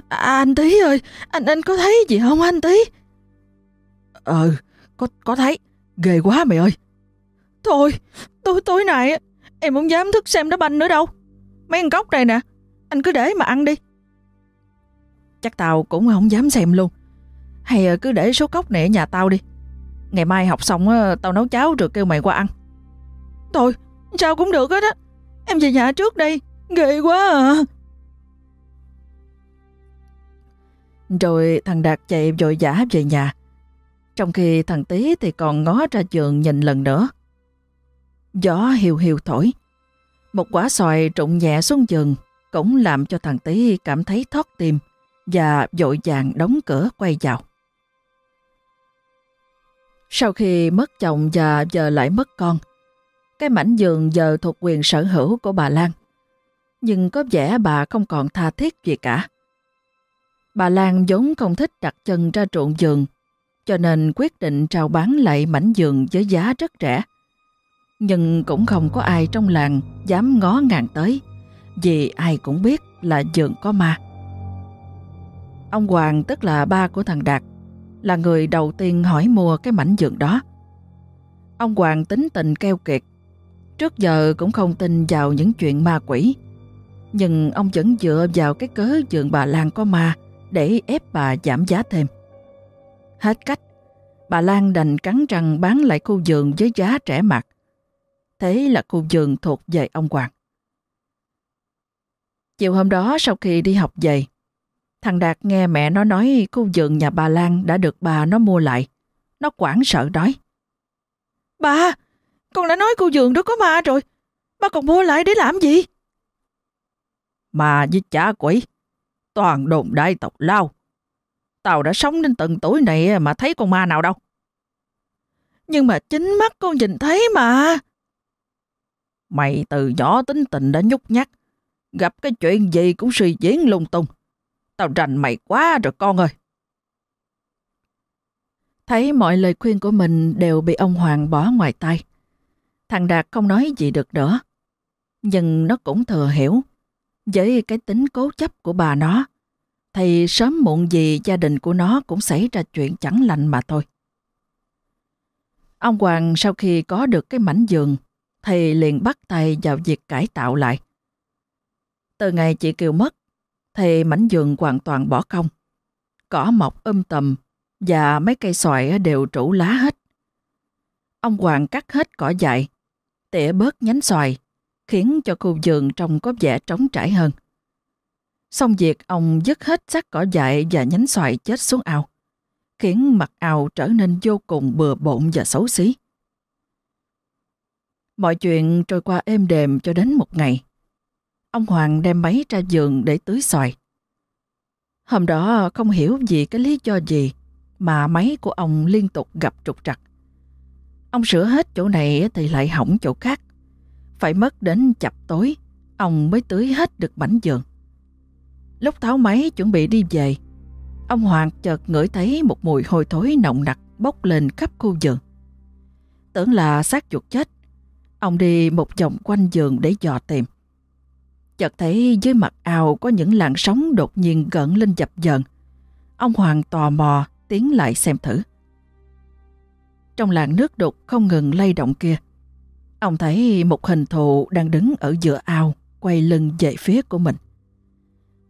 À, anh Tí ơi, anh anh có thấy gì không anh Tí? Ờ, ừ, có có thấy. Ghê quá mày ơi. Thôi, tối tối nay em không dám thức xem đá banh nữa đâu. Mấy con cốc này nè, anh cứ để mà ăn đi. Chắc tao cũng không dám xem luôn. Hay ờ, cứ để số cốc này ở nhà tao đi. Ngày mai học xong tao nấu cháo rồi kêu mày qua ăn. Thôi, sao cũng được hết á. Em về nhà trước đây, ghê quá à. Rồi thằng Đạt chạy vội vã về nhà. Trong khi thằng Tý thì còn ngó ra giường nhìn lần nữa. Gió hiu hiu thổi. Một quả xoài trụng nhẹ xuống giường cũng làm cho thằng Tý cảm thấy thoát tim và vội vàng đóng cửa quay vào. Sau khi mất chồng và giờ lại mất con, cái mảnh giường giờ thuộc quyền sở hữu của bà Lan. Nhưng có vẻ bà không còn tha thiết gì cả. Bà Lan vốn không thích đặt chân ra trộn giường, cho nên quyết định trao bán lại mảnh giường với giá rất rẻ. Nhưng cũng không có ai trong làng dám ngó ngàng tới, vì ai cũng biết là giường có ma. Ông Hoàng tức là ba của thằng Đạt, là người đầu tiên hỏi mua cái mảnh giường đó. Ông Hoàng tính tình keo kiệt, trước giờ cũng không tin vào những chuyện ma quỷ. Nhưng ông vẫn dựa vào cái cớ giường bà Lan có ma để ép bà giảm giá thêm. Hết cách, bà Lan đành cắn răng bán lại khu giường với giá trẻ mặt. Thế là khu giường thuộc về ông Hoàng. Chiều hôm đó sau khi đi học về, thằng Đạt nghe mẹ nó nói khu giường nhà bà Lan đã được bà nó mua lại. Nó quảng sợ đói. Bà, con đã nói khu giường đó có ma rồi. Bà còn mua lại để làm gì? Mà với chả quỷ, toàn đồn đại tộc lao. Tao đã sống đến tận tuổi này mà thấy con ma nào đâu. Nhưng mà chính mắt con nhìn thấy mà. Mày từ nhỏ tính tình đã nhút nhát. Gặp cái chuyện gì cũng suy diễn lung tung. Tao rành mày quá rồi con ơi. Thấy mọi lời khuyên của mình đều bị ông Hoàng bỏ ngoài tay. Thằng Đạt không nói gì được nữa. Nhưng nó cũng thừa hiểu. Với cái tính cố chấp của bà nó, thì sớm muộn gì gia đình của nó cũng xảy ra chuyện chẳng lành mà thôi. Ông Hoàng sau khi có được cái mảnh giường, thì liền bắt tay vào việc cải tạo lại. Từ ngày chị Kiều mất, thì mảnh giường hoàn toàn bỏ không. Cỏ mọc um tầm và mấy cây xoài đều trũ lá hết. Ông Hoàng cắt hết cỏ dại, tỉa bớt nhánh xoài, khiến cho khu giường trông có vẻ trống trải hơn. Xong việc ông dứt hết xác cỏ dại và nhánh xoài chết xuống ao, khiến mặt ao trở nên vô cùng bừa bộn và xấu xí. Mọi chuyện trôi qua êm đềm cho đến một ngày. Ông Hoàng đem máy ra giường để tưới xoài. Hôm đó không hiểu vì cái lý do gì mà máy của ông liên tục gặp trục trặc. Ông sửa hết chỗ này thì lại hỏng chỗ khác. Phải mất đến chập tối, ông mới tưới hết được bánh giường. Lúc tháo máy chuẩn bị đi về, ông Hoàng chợt ngửi thấy một mùi hôi thối nồng nặc bốc lên khắp khu giường. Tưởng là xác chuột chết, ông đi một vòng quanh giường để dò tìm. Chợt thấy dưới mặt ao có những làn sóng đột nhiên gợn lên dập dờn. Ông Hoàng tò mò tiến lại xem thử. Trong làn nước đục không ngừng lay động kia, ông thấy một hình thù đang đứng ở giữa ao, quay lưng về phía của mình.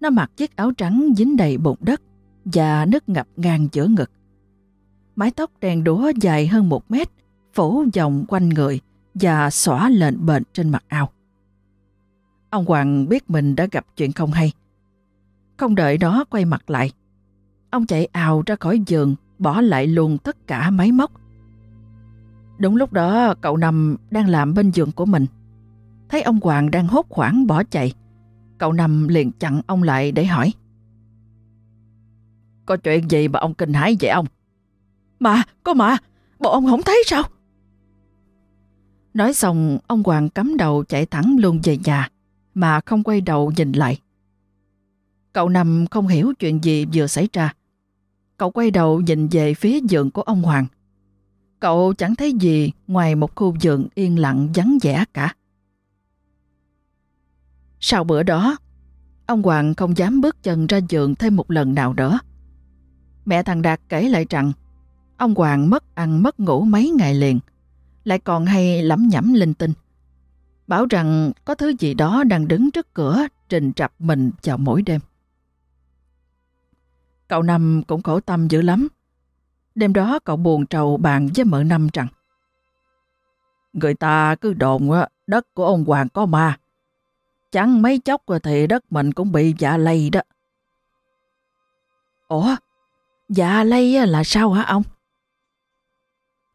Nó mặc chiếc áo trắng dính đầy bùn đất và nước ngập ngang giữa ngực. Mái tóc đen đúa dài hơn một mét, phủ vòng quanh người và xõa lên bệnh trên mặt ao. Ông Hoàng biết mình đã gặp chuyện không hay. Không đợi đó quay mặt lại. Ông chạy ào ra khỏi giường, bỏ lại luôn tất cả máy móc. Đúng lúc đó cậu nằm đang làm bên giường của mình. Thấy ông Hoàng đang hốt hoảng bỏ chạy. Cậu nằm liền chặn ông lại để hỏi. Có chuyện gì mà ông kinh hãi vậy ông? Mà, có mà, bộ ông không thấy sao? Nói xong, ông Hoàng cắm đầu chạy thẳng luôn về nhà, mà không quay đầu nhìn lại. Cậu nằm không hiểu chuyện gì vừa xảy ra. Cậu quay đầu nhìn về phía giường của ông Hoàng. Cậu chẳng thấy gì ngoài một khu giường yên lặng vắng vẻ cả. Sau bữa đó, Ông Hoàng không dám bước chân ra giường thêm một lần nào nữa. Mẹ thằng Đạt kể lại rằng ông Hoàng mất ăn mất ngủ mấy ngày liền, lại còn hay lẩm nhẩm linh tinh. Bảo rằng có thứ gì đó đang đứng trước cửa trình trập mình vào mỗi đêm. Cậu Năm cũng khổ tâm dữ lắm. Đêm đó cậu buồn trầu bàn với mợ Năm rằng Người ta cứ đồn đất của ông Hoàng có ma. Chẳng mấy chốc thì đất mình cũng bị dạ lây đó. Ủa? Dạ lây là sao hả ông?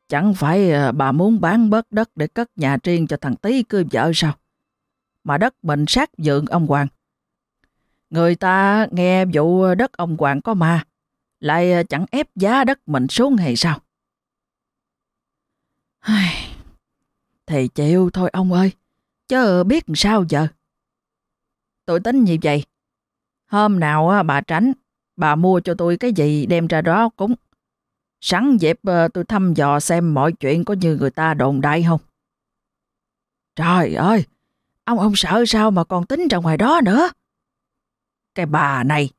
Chẳng phải à, bà muốn bán bớt đất để cất nhà riêng cho thằng Tý cưới vợ sao? Mà đất mình sát dượng ông Hoàng. Người ta nghe vụ đất ông Hoàng có ma, lại à, chẳng ép giá đất mình xuống hay sao? Thì chịu thôi ông ơi, chứ biết sao giờ. Tôi tính như vậy. Hôm nào bà tránh, bà mua cho tôi cái gì đem ra đó cúng. Sẵn dịp ờ, tôi thăm dò xem mọi chuyện có như người ta đồn đại không. Trời ơi, ông không sợ sao mà còn tính ra ngoài đó nữa. Cái bà này,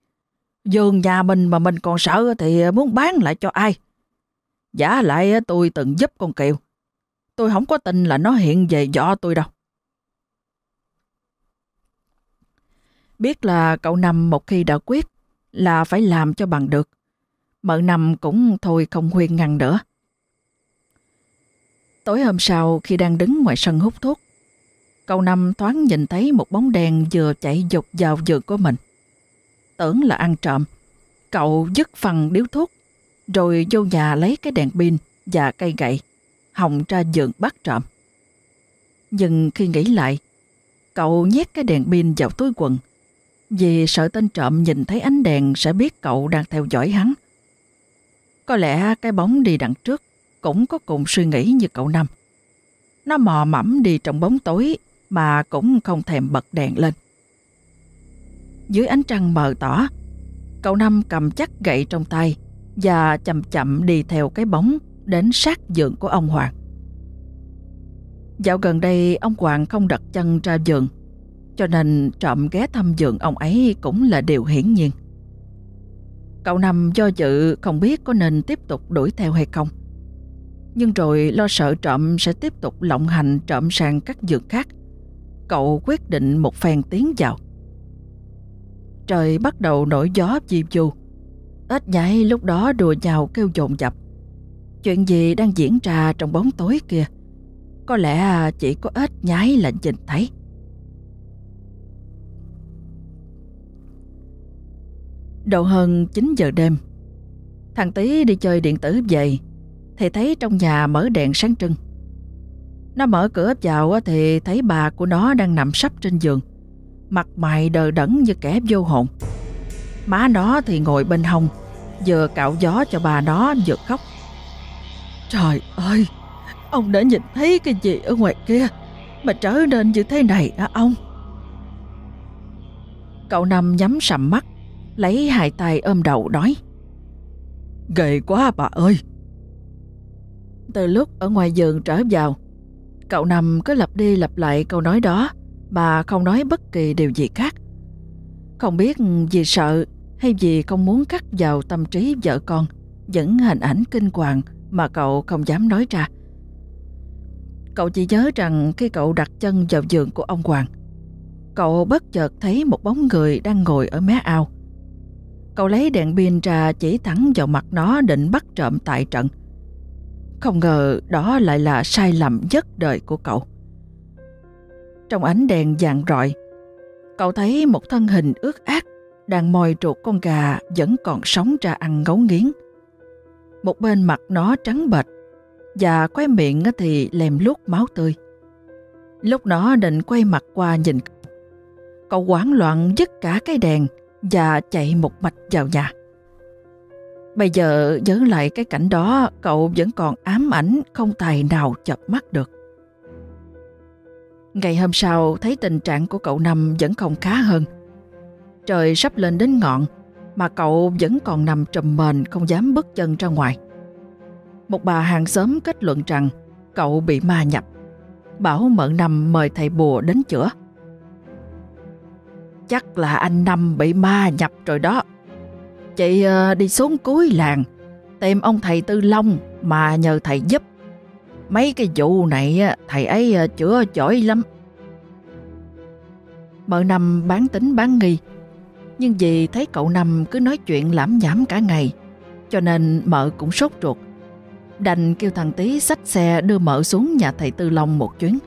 giường nhà mình mà mình còn sợ thì muốn bán lại cho ai? Giả lại tôi từng giúp con Kiều. Tôi không có tin là nó hiện về dọ tôi đâu. Biết là cậu Năm một khi đã quyết là phải làm cho bằng được. Mợ Năm cũng thôi không khuyên ngăn nữa. Tối hôm sau khi đang đứng ngoài sân hút thuốc, cậu Năm thoáng nhìn thấy một bóng đèn vừa chạy dục vào giường của mình. Tưởng là ăn trộm, cậu dứt phần điếu thuốc, rồi vô nhà lấy cái đèn pin và cây gậy, hòng ra giường bắt trộm. Nhưng khi nghĩ lại, cậu nhét cái đèn pin vào túi quần, vì sợ tên trộm nhìn thấy ánh đèn sẽ biết cậu đang theo dõi hắn. Có lẽ cái bóng đi đằng trước cũng có cùng suy nghĩ như cậu Năm. Nó mò mẫm đi trong bóng tối mà cũng không thèm bật đèn lên. Dưới ánh trăng mờ tỏ, cậu Năm cầm chắc gậy trong tay và chậm chậm đi theo cái bóng đến sát giường của ông Hoàng. Dạo gần đây ông Hoàng không đặt chân ra giường cho nên trộm ghé thăm giường ông ấy cũng là điều hiển nhiên. Cậu nằm do dự, không biết có nên tiếp tục đuổi theo hay không. Nhưng rồi lo sợ trộm sẽ tiếp tục lộng hành trộm sang các giường khác. Cậu quyết định một phen tiến vào. Trời bắt đầu nổi gió chi chu. Ếch nhảy lúc đó đùa nhào kêu dồn dập. Chuyện gì đang diễn ra trong bóng tối kia? Có lẽ chỉ có ếch nhái là nhìn thấy. Độ hơn 9 giờ đêm. Thằng Tý đi chơi điện tử về, Thì thấy trong nhà mở đèn sáng trưng. Nó mở cửa vào thì thấy bà của nó đang nằm sắp trên giường, Mặt mày đờ đẫn như kẻ vô hồn. Má nó thì ngồi bên hông, Vừa cạo gió cho bà nó vừa khóc. Trời ơi, Ông đã nhìn thấy cái gì ở ngoài kia Mà trở nên như thế này hả ông? Cậu nằm nhắm sầm mắt lấy hai tay ôm đầu nói. Ghê quá bà ơi! Từ lúc ở ngoài giường trở vào, cậu nằm cứ lặp đi lặp lại câu nói đó, bà không nói bất kỳ điều gì khác. Không biết vì sợ hay vì không muốn cắt vào tâm trí vợ con những hình ảnh kinh hoàng mà cậu không dám nói ra. Cậu chỉ nhớ rằng khi cậu đặt chân vào giường của ông Hoàng, cậu bất chợt thấy một bóng người đang ngồi ở mé ao. Cậu lấy đèn pin ra chỉ thẳng vào mặt nó định bắt trộm tại trận. Không ngờ đó lại là sai lầm nhất đời của cậu. Trong ánh đèn vàng rọi, cậu thấy một thân hình ướt át đang mồi ruột con gà vẫn còn sống ra ăn ngấu nghiến. Một bên mặt nó trắng bệch và quay miệng thì lèm lút máu tươi. Lúc nó định quay mặt qua nhìn cậu hoảng loạn dứt cả cái đèn và chạy một mạch vào nhà. Bây giờ nhớ lại cái cảnh đó, cậu vẫn còn ám ảnh không tài nào chập mắt được. Ngày hôm sau thấy tình trạng của cậu Năm vẫn không khá hơn. Trời sắp lên đến ngọn mà cậu vẫn còn nằm trầm mền không dám bước chân ra ngoài. Một bà hàng xóm kết luận rằng cậu bị ma nhập. Bảo mợ Năm mời thầy bùa đến chữa. Chắc là anh Năm bị ma nhập rồi đó. Chị ờ, đi xuống cuối làng, tìm ông thầy Tư Long mà nhờ thầy giúp. Mấy cái vụ này thầy ấy ờ, chữa giỏi lắm. Mợ Năm bán tính bán nghi, nhưng vì thấy cậu Năm cứ nói chuyện lãm nhảm cả ngày, cho nên mợ cũng sốt ruột. Đành kêu thằng Tý xách xe đưa mợ xuống nhà thầy Tư Long một chuyến.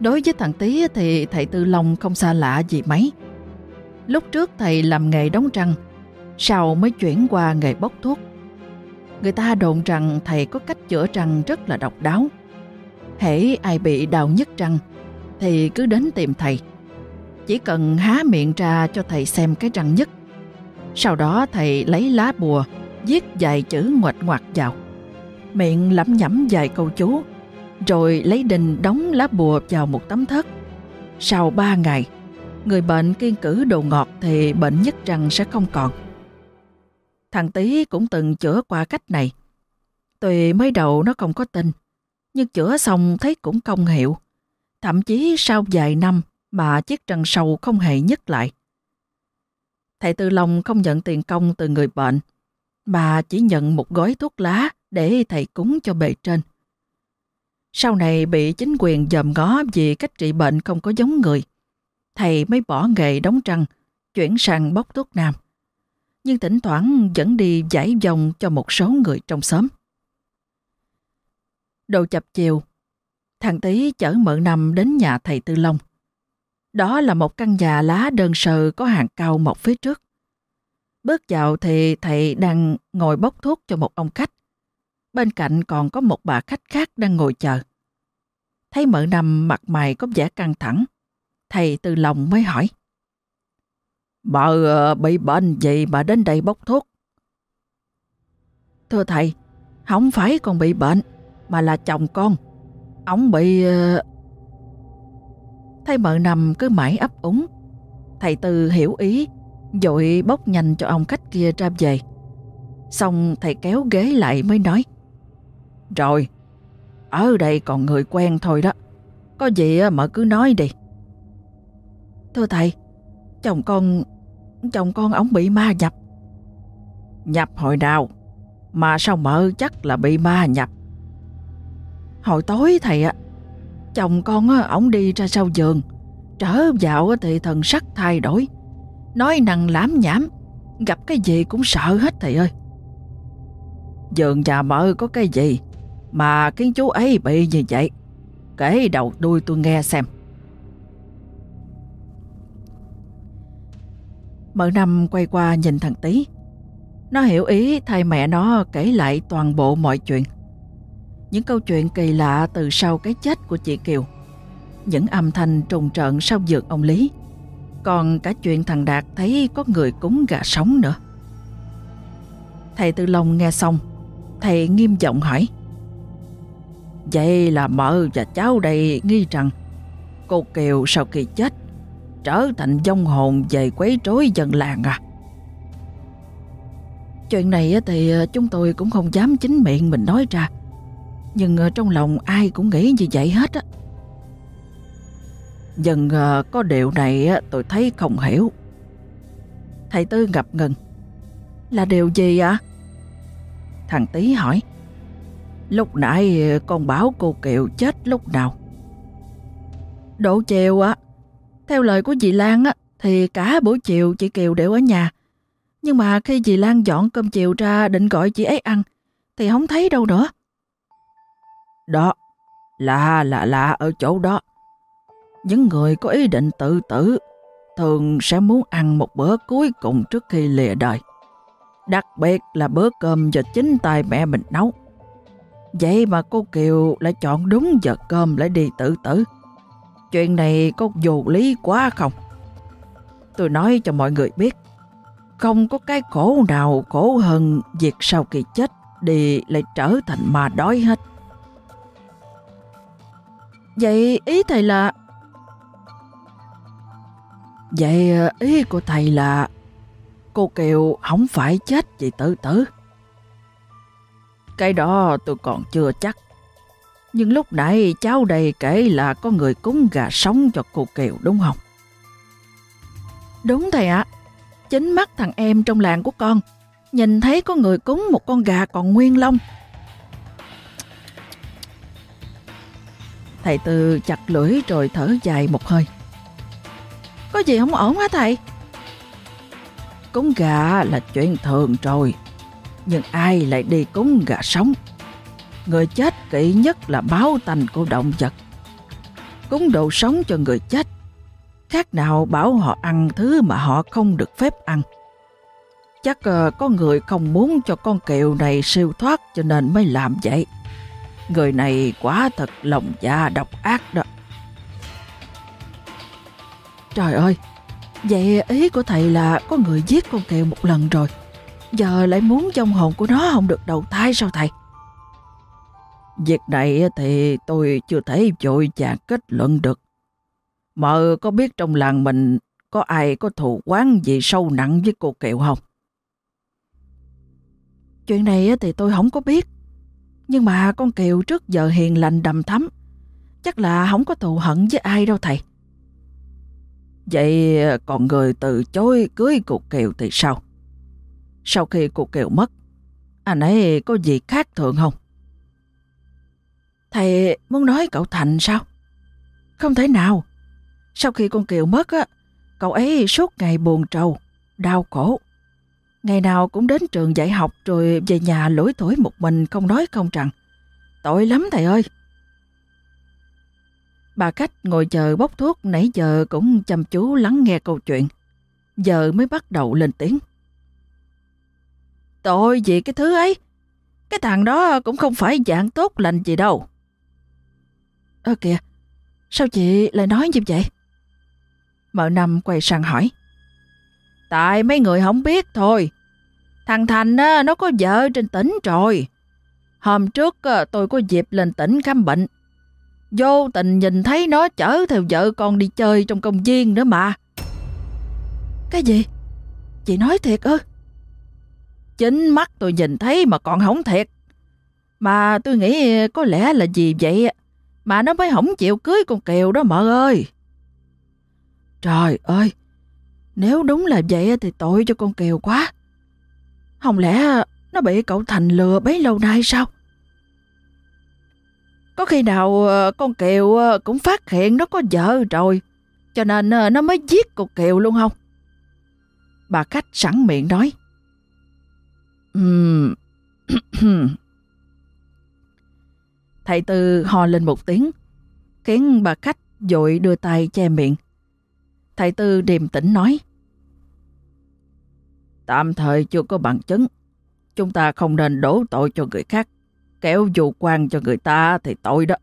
Đối với thằng Tý thì thầy Tư Long không xa lạ gì mấy. Lúc trước thầy làm nghề đóng răng, sau mới chuyển qua nghề bốc thuốc. Người ta đồn rằng thầy có cách chữa răng rất là độc đáo. Hễ ai bị đau nhức răng, thì cứ đến tìm thầy. Chỉ cần há miệng ra cho thầy xem cái răng nhất. Sau đó thầy lấy lá bùa, viết vài chữ ngoạch ngoạc vào. Miệng lẩm nhẩm vài câu chú, rồi lấy đình đóng lá bùa vào một tấm thất. Sau ba ngày, người bệnh kiên cử đồ ngọt thì bệnh nhất răng sẽ không còn. Thằng Tý cũng từng chữa qua cách này. Tuy mới đầu nó không có tin, nhưng chữa xong thấy cũng công hiệu. Thậm chí sau vài năm mà chiếc răng sâu không hề nhức lại. Thầy Tư Long không nhận tiền công từ người bệnh, mà chỉ nhận một gói thuốc lá để thầy cúng cho bề trên. Sau này bị chính quyền dòm ngó vì cách trị bệnh không có giống người. Thầy mới bỏ nghề đóng trăng, chuyển sang bốc thuốc nam. Nhưng thỉnh thoảng vẫn đi giải vòng cho một số người trong xóm. Đầu chập chiều, thằng Tý chở mợ nằm đến nhà thầy Tư Long. Đó là một căn nhà lá đơn sơ có hàng cao một phía trước. Bước vào thì thầy đang ngồi bốc thuốc cho một ông khách. Bên cạnh còn có một bà khách khác đang ngồi chờ. Thấy mợ nằm mặt mày có vẻ căng thẳng. Thầy từ lòng mới hỏi. Bà ờ, bị bệnh gì mà đến đây bốc thuốc? Thưa thầy, không phải con bị bệnh, mà là chồng con. Ông bị... Ờ... Thấy mợ nằm cứ mãi ấp úng. Thầy Tư hiểu ý, dội bốc nhanh cho ông khách kia ra về. Xong thầy kéo ghế lại mới nói. Rồi, ở đây còn người quen thôi đó. Có gì mà cứ nói đi. Thưa thầy, chồng con, chồng con ổng bị ma nhập. Nhập hồi nào? Mà sao mợ chắc là bị ma nhập? Hồi tối thầy ạ, chồng con ổng đi ra sau giường, trở vào thì thần sắc thay đổi. Nói năng lãm nhảm, gặp cái gì cũng sợ hết thầy ơi. Giường nhà mợ có cái gì mà khiến chú ấy bị như vậy? Kể đầu đuôi tôi nghe xem. Mợ năm quay qua nhìn thằng Tý. Nó hiểu ý thay mẹ nó kể lại toàn bộ mọi chuyện. Những câu chuyện kỳ lạ từ sau cái chết của chị Kiều. Những âm thanh trùng trợn sau giường ông Lý. Còn cả chuyện thằng Đạt thấy có người cúng gà sống nữa. Thầy Tư Long nghe xong, thầy nghiêm giọng hỏi. Vậy là mợ và cháu đây nghi rằng cô Kiều sau khi chết trở thành vong hồn về quấy rối dân làng à? Chuyện này thì ờ, chúng tôi cũng không dám chính miệng mình nói ra. Nhưng ờ, trong lòng ai cũng nghĩ như vậy hết á. Dần ờ, có điều này tôi thấy không hiểu. Thầy Tư ngập ngừng. Là điều gì ạ? Thằng Tý hỏi. Lúc nãy ờ, con báo cô Kiều chết lúc nào? Độ chiều á. Theo lời của dì Lan á, thì cả buổi chiều chị Kiều đều ở nhà. Nhưng mà khi dì Lan dọn cơm chiều ra định gọi chị ấy ăn, thì không thấy đâu nữa. Đó, là là là ở chỗ đó. Những người có ý định tự tử thường sẽ muốn ăn một bữa cuối cùng trước khi lìa đời. Đặc biệt là bữa cơm do chính tay mẹ mình nấu. Vậy mà cô Kiều lại chọn đúng giờ cơm lại đi tự tử. Chuyện này có vô lý quá không? Tôi nói cho mọi người biết, không có cái khổ nào khổ hơn việc sau khi chết đi lại trở thành ma đói hết. Vậy ý thầy là... Vậy ờ, ý của thầy là cô Kiều không phải chết vì tự tử. Cái đó tôi còn chưa chắc. Nhưng lúc nãy cháu đây kể là có người cúng gà sống cho cô Kiều đúng không? Đúng thầy ạ. Chính mắt thằng em trong làng của con nhìn thấy có người cúng một con gà còn nguyên lông. Thầy Tư chặt lưỡi rồi thở dài một hơi. Có gì không ổn hả thầy? Cúng gà là chuyện thường rồi, nhưng ai lại đi cúng gà sống? Người chết kỹ nhất là báo tành của động vật. Cúng đồ sống cho người chết, khác nào bảo họ ăn thứ mà họ không được phép ăn. Chắc ờ, có người không muốn cho con kiều này siêu thoát cho nên mới làm vậy. Người này quá thật lòng dạ độc ác đó. Trời ơi, vậy ý của thầy là có người giết con kiều một lần rồi. Giờ lại muốn trong hồn của nó không được đầu thai sao thầy? Việc này thì tôi chưa thấy vội vàng kết luận được. Mợ có biết trong làng mình có ai có thù quán gì sâu nặng với cô Kiều không? Chuyện này thì tôi không có biết. Nhưng mà con Kiều trước giờ hiền lành đầm thắm. Chắc là không có thù hận với ai đâu thầy. Vậy còn người từ chối cưới cô Kiều thì sao? Sau khi cô Kiều mất, anh ấy có gì khác thường không? Thầy muốn nói cậu Thành sao? Không thể nào. Sau khi con Kiều mất, á, cậu ấy suốt ngày buồn trầu, đau khổ. Ngày nào cũng đến trường dạy học rồi về nhà lủi thổi một mình không nói không rằng. Tội lắm thầy ơi! Bà khách ngồi chờ bốc thuốc nãy giờ cũng chăm chú lắng nghe câu chuyện. Giờ mới bắt đầu lên tiếng. Tội gì cái thứ ấy? Cái thằng đó cũng không phải dạng tốt lành gì đâu. Ơ kìa, sao chị lại nói như vậy? Mợ Năm quay sang hỏi. Tại mấy người không biết thôi. Thằng Thành á, nó có vợ trên tỉnh rồi. Hôm trước tôi có dịp lên tỉnh khám bệnh. Vô tình nhìn thấy nó chở theo vợ con đi chơi trong công viên nữa mà. Cái gì? Chị nói thiệt ư? Chính mắt tôi nhìn thấy mà còn hỏng thiệt. Mà tôi nghĩ có lẽ là gì vậy mà nó mới không chịu cưới con Kiều đó mợ ơi. Trời ơi, nếu đúng là vậy thì tội cho con Kiều quá. Không lẽ nó bị cậu Thành lừa bấy lâu nay sao? Có khi nào ờ, con Kiều ờ, cũng phát hiện nó có vợ rồi, cho nên ờ, nó mới giết con Kiều luôn không? Bà khách sẵn miệng nói. Thầy Tư ho lên một tiếng, khiến bà khách dội đưa tay che miệng. Thầy Tư điềm tĩnh nói. Tạm thời chưa có bằng chứng. Chúng ta không nên đổ tội cho người khác. Kéo dù quan cho người ta thì tội đó.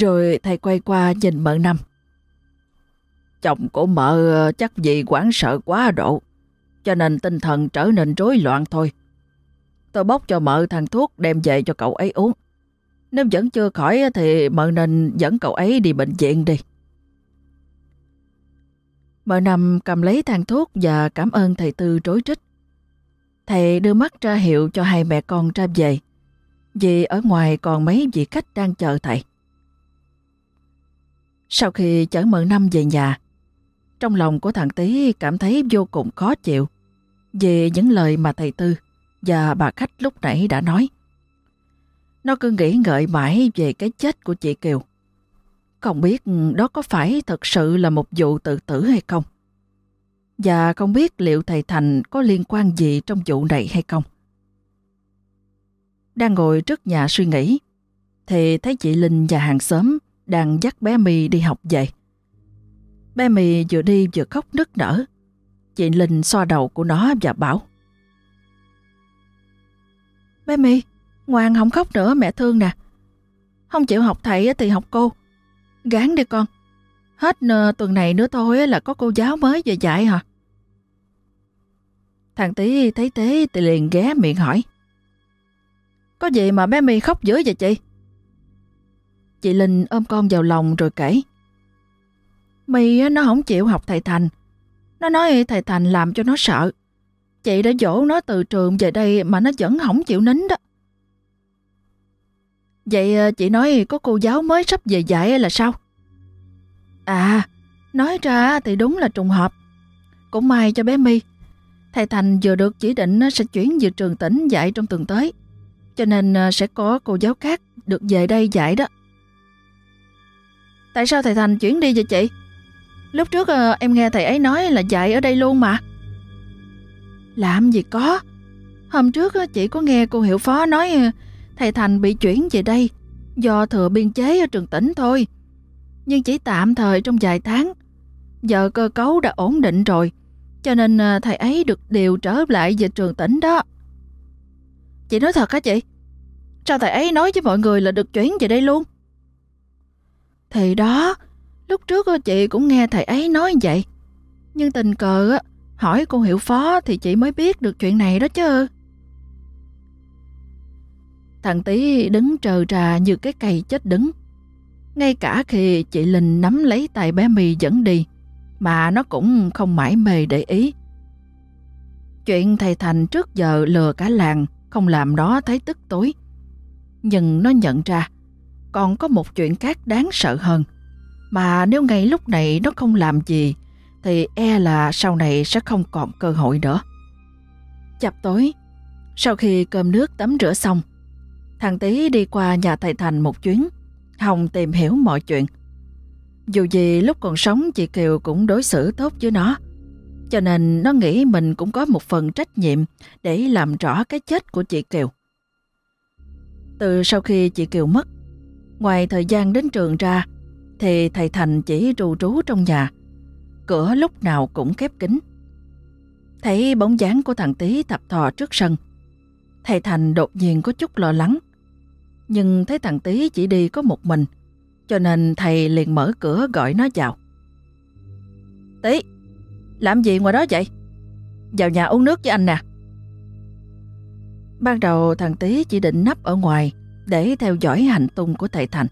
Rồi thầy quay qua nhìn mợ năm. Chồng của mợ ờ, chắc vì quán sợ quá độ, cho nên tinh thần trở nên rối loạn thôi. Tôi bốc cho mợ thằng thuốc đem về cho cậu ấy uống. Nếu vẫn chưa khỏi thì mợ nên dẫn cậu ấy đi bệnh viện đi. Mợ nằm cầm lấy thang thuốc và cảm ơn thầy Tư rối trích. Thầy đưa mắt ra hiệu cho hai mẹ con ra về, vì ở ngoài còn mấy vị khách đang chờ thầy. Sau khi chở mợ năm về nhà, trong lòng của thằng Tý cảm thấy vô cùng khó chịu về những lời mà thầy Tư và bà khách lúc nãy đã nói. Nó cứ nghĩ ngợi mãi về cái chết của chị Kiều. Không biết đó có phải thật sự là một vụ tự tử hay không? Và không biết liệu thầy Thành có liên quan gì trong vụ này hay không? Đang ngồi trước nhà suy nghĩ, thì thấy chị Linh và hàng xóm đang dắt bé My đi học về. Bé My vừa đi vừa khóc nức nở. Chị Linh xoa đầu của nó và bảo Bé My, ngoan không khóc nữa mẹ thương nè. Không chịu học thầy thì học cô. Gán đi con. Hết ờ, tuần này nữa thôi là có cô giáo mới về dạy hả? Thằng tí thấy thế thì liền ghé miệng hỏi. Có gì mà bé My khóc dữ vậy chị? Chị Linh ôm con vào lòng rồi kể. My nó không chịu học thầy Thành. Nó nói thầy Thành làm cho nó sợ. Chị đã dỗ nó từ trường về đây mà nó vẫn không chịu nín đó. Vậy ờ, chị nói có cô giáo mới sắp về dạy là sao? À, nói ra thì đúng là trùng hợp. cũng may cho bé My. Thầy Thành vừa được chỉ định ờ, sẽ chuyển về trường tỉnh dạy trong tuần tới. Cho nên ờ, sẽ có cô giáo khác được về đây dạy đó. Tại sao thầy Thành chuyển đi vậy chị? Lúc trước à, em nghe thầy ấy nói là dạy ở đây luôn mà. Làm gì có. Hôm trước ờ, chị có nghe cô hiệu phó nói à, thầy Thành bị chuyển về đây do thừa biên chế ở trường tỉnh thôi. Nhưng chỉ tạm thời trong vài tháng. Giờ cơ cấu đã ổn định rồi, cho nên à, thầy ấy được điều trở lại về trường tỉnh đó. Chị nói thật hả chị? Sao thầy ấy nói với mọi người là được chuyển về đây luôn? Thì đó, lúc trước chị cũng nghe thầy ấy nói vậy. Nhưng tình cờ hỏi cô hiệu phó thì chị mới biết được chuyện này đó chứ. Thằng tí đứng trờ trà như cái cây chết đứng. Ngay cả khi chị Linh nắm lấy tay bé mì dẫn đi, mà nó cũng không mãi mê để ý. Chuyện thầy Thành trước giờ lừa cả làng, không làm đó thấy tức tối. Nhưng nó nhận ra, còn có một chuyện khác đáng sợ hơn. Mà nếu ngay lúc này nó không làm gì, thì e là sau này sẽ không còn cơ hội nữa. Chập tối, sau khi cơm nước tắm rửa xong, thằng Tý đi qua nhà thầy Thành một chuyến, Hồng tìm hiểu mọi chuyện. Dù gì lúc còn sống chị Kiều cũng đối xử tốt với nó, cho nên nó nghĩ mình cũng có một phần trách nhiệm để làm rõ cái chết của chị Kiều. Từ sau khi chị Kiều mất, ngoài thời gian đến trường ra, thì thầy Thành chỉ rù trú trong nhà. Cửa lúc nào cũng khép kín. Thấy bóng dáng của thằng Tý thập thò trước sân. Thầy Thành đột nhiên có chút lo lắng. Nhưng thấy thằng Tý chỉ đi có một mình, cho nên thầy liền mở cửa gọi nó vào. Tý, làm gì ngoài đó vậy? Vào nhà uống nước với anh nè. Ban đầu thằng Tý chỉ định nấp ở ngoài để theo dõi hành tung của thầy Thành.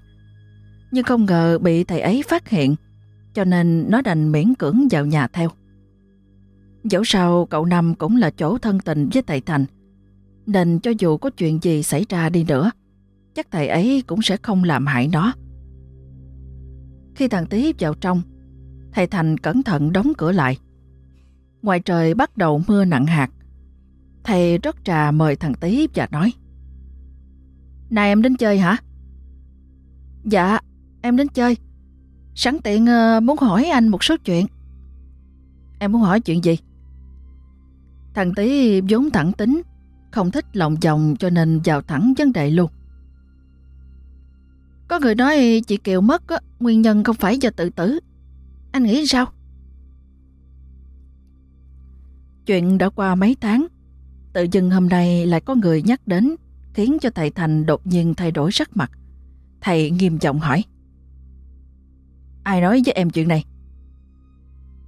Nhưng không ngờ bị thầy ấy phát hiện, cho nên nó đành miễn cưỡng vào nhà theo. Dẫu sao cậu Năm cũng là chỗ thân tình với thầy Thành, nên cho dù có chuyện gì xảy ra đi nữa, chắc thầy ấy cũng sẽ không làm hại nó. Khi thằng Tý vào trong, thầy Thành cẩn thận đóng cửa lại. Ngoài trời bắt đầu mưa nặng hạt. Thầy rót trà mời thằng Tý và nói Này em đến chơi hả? Dạ, em đến chơi. Sẵn tiện ờ, muốn hỏi anh một số chuyện. Em muốn hỏi chuyện gì? Thằng Tý vốn thẳng tính, không thích lòng vòng cho nên vào thẳng vấn đề luôn. Có người nói chị Kiều mất á, nguyên nhân không phải do tự tử. Anh nghĩ sao? Chuyện đã qua mấy tháng, tự dưng hôm nay lại có người nhắc đến khiến cho thầy Thành đột nhiên thay đổi sắc mặt. Thầy nghiêm giọng hỏi. Ai nói với em chuyện này?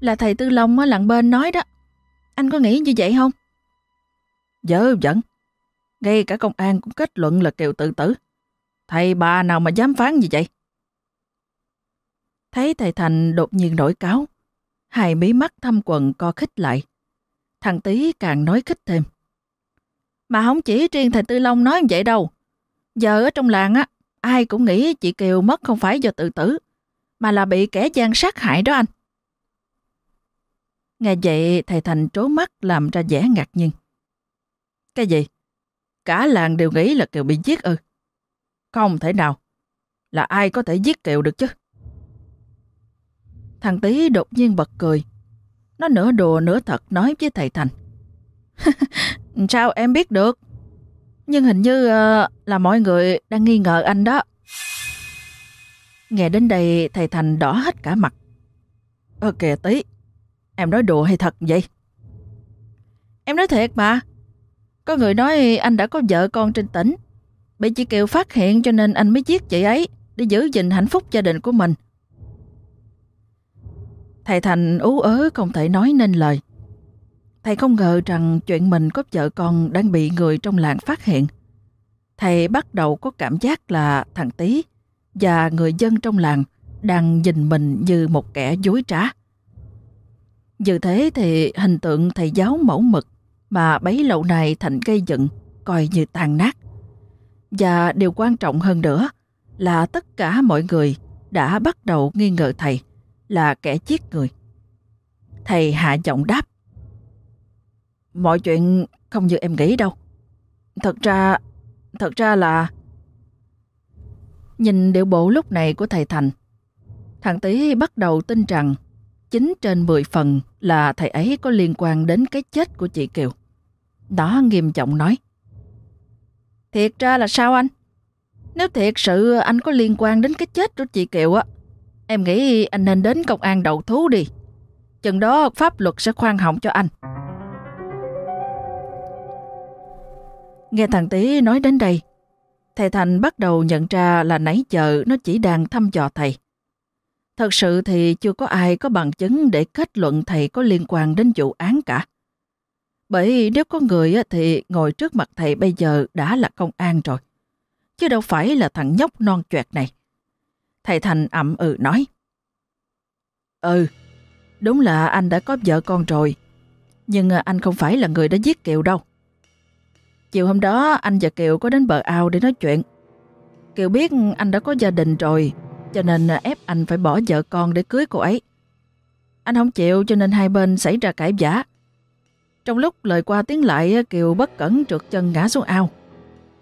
Là thầy Tư Long á lặng bên nói đó. Anh có nghĩ như vậy không? Dớ dẫn. Ngay cả công an cũng kết luận là Kiều tự tử. Thầy bà nào mà dám phán như vậy? Thấy thầy Thành đột nhiên nổi cáo, hai mí mắt thâm quần co khích lại. Thằng Tý càng nói khích thêm. Mà không chỉ riêng thầy Tư Long nói vậy đâu. Giờ ở trong làng á, ai cũng nghĩ chị Kiều mất không phải do tự tử, mà là bị kẻ gian sát hại đó anh. Nghe vậy thầy Thành trố mắt làm ra vẻ ngạc nhiên. Cái gì? Cả làng đều nghĩ là Kiều bị giết ư? Không thể nào. Là ai có thể giết Kiều được chứ? Thằng Tý đột nhiên bật cười. Nó nửa đùa nửa thật nói với thầy Thành. Sao em biết được? Nhưng hình như uh, là mọi người đang nghi ngờ anh đó. Nghe đến đây thầy Thành đỏ hết cả mặt. Ơ kìa tí, em nói đùa hay thật vậy? Em nói thiệt mà. Có người nói anh đã có vợ con trên tỉnh. Bị chị Kiều phát hiện cho nên anh mới giết chị ấy để giữ gìn hạnh phúc gia đình của mình. Thầy Thành ú ớ không thể nói nên lời. Thầy không ngờ rằng chuyện mình có vợ con đang bị người trong làng phát hiện. Thầy bắt đầu có cảm giác là thằng Tý và người dân trong làng đang nhìn mình như một kẻ dối trá. Như thế thì hình tượng thầy giáo mẫu mực mà bấy lâu này thành cây dựng coi như tàn nát. Và điều quan trọng hơn nữa là tất cả mọi người đã bắt đầu nghi ngờ thầy là kẻ giết người. Thầy hạ giọng đáp. Mọi chuyện không như em nghĩ đâu. Thật ra, thật ra là... Nhìn điệu bộ lúc này của thầy Thành, thằng Tý bắt đầu tin rằng 9 trên 10 phần là thầy ấy có liên quan đến cái chết của chị Kiều. Đó nghiêm trọng nói. Thiệt ra là sao anh? Nếu thiệt sự anh có liên quan đến cái chết của chị Kiều á, em nghĩ anh nên đến công an đầu thú đi. Chừng đó pháp luật sẽ khoan hồng cho anh. Nghe thằng Tý nói đến đây, thầy Thành bắt đầu nhận ra là nãy giờ nó chỉ đang thăm dò thầy. Thật sự thì chưa có ai có bằng chứng để kết luận thầy có liên quan đến vụ án cả. Bởi nếu có người thì ngồi trước mặt thầy bây giờ đã là công an rồi. Chứ đâu phải là thằng nhóc non choẹt này. Thầy Thành ậm ừ nói. Ừ, đúng là anh đã có vợ con rồi. Nhưng à, anh không phải là người đã giết Kiều đâu. Chiều hôm đó anh và Kiều có đến bờ ao để nói chuyện. Kiều biết anh đã có gia đình rồi, cho nên ép anh phải bỏ vợ con để cưới cô ấy. Anh không chịu cho nên hai bên xảy ra cãi vã. Trong lúc lời qua tiếng lại, Kiều bất cẩn trượt chân ngã xuống ao.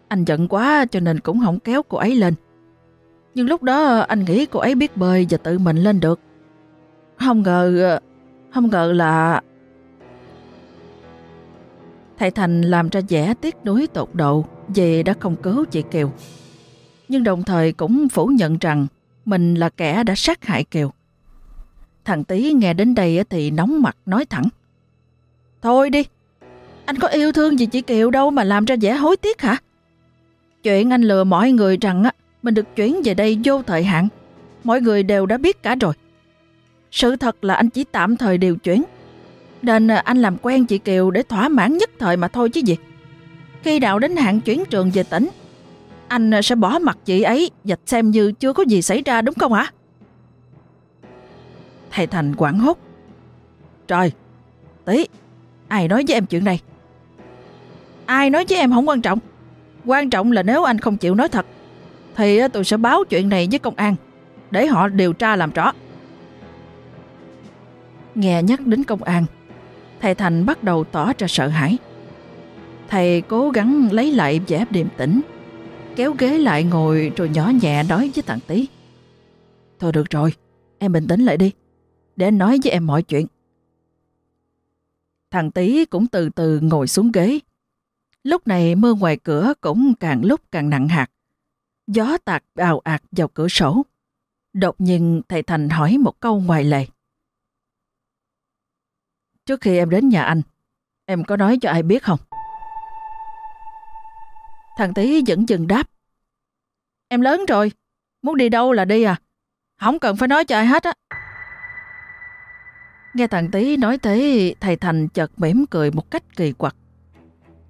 Anh giận quá cho nên cũng không kéo cô ấy lên. Nhưng lúc đó anh nghĩ cô ấy biết bơi và tự mình lên được. Không ngờ, không ngờ là Thầy Thành làm ra vẻ tiếc nuối tột độ vì đã không cứu chị Kiều. Nhưng đồng thời cũng phủ nhận rằng mình là kẻ đã sát hại Kiều. Thằng Tý nghe đến đây thì nóng mặt nói thẳng. Thôi đi, anh có yêu thương gì chị Kiều đâu mà làm ra vẻ hối tiếc hả? Chuyện anh lừa mọi người rằng mình được chuyển về đây vô thời hạn, mọi người đều đã biết cả rồi. Sự thật là anh chỉ tạm thời điều chuyển nên à, anh làm quen chị Kiều để thỏa mãn nhất thời mà thôi chứ gì. Khi nào đến hạn chuyển trường về tỉnh, anh à, sẽ bỏ mặt chị ấy và xem như chưa có gì xảy ra đúng không hả? Thầy Thành quảng hốt. Trời, tí, ai nói với em chuyện này? Ai nói với em không quan trọng. Quan trọng là nếu anh không chịu nói thật, thì à, tôi sẽ báo chuyện này với công an, để họ điều tra làm rõ. Nghe nhắc đến công an, thầy Thành bắt đầu tỏ ra sợ hãi. Thầy cố gắng lấy lại vẻ điềm tĩnh, kéo ghế lại ngồi rồi nhỏ nhẹ nói với thằng Tý. Thôi được rồi, em bình tĩnh lại đi, để anh nói với em mọi chuyện. Thằng Tý cũng từ từ ngồi xuống ghế. Lúc này mưa ngoài cửa cũng càng lúc càng nặng hạt. Gió tạt ào ạt vào cửa sổ. Đột nhiên thầy Thành hỏi một câu ngoài lề. Trước khi em đến nhà anh, em có nói cho ai biết không? Thằng Tý vẫn dừng đáp. Em lớn rồi, muốn đi đâu là đi à. Không cần phải nói cho ai hết á. Nghe thằng Tý nói thế, thầy Thành chợt mỉm cười một cách kỳ quặc.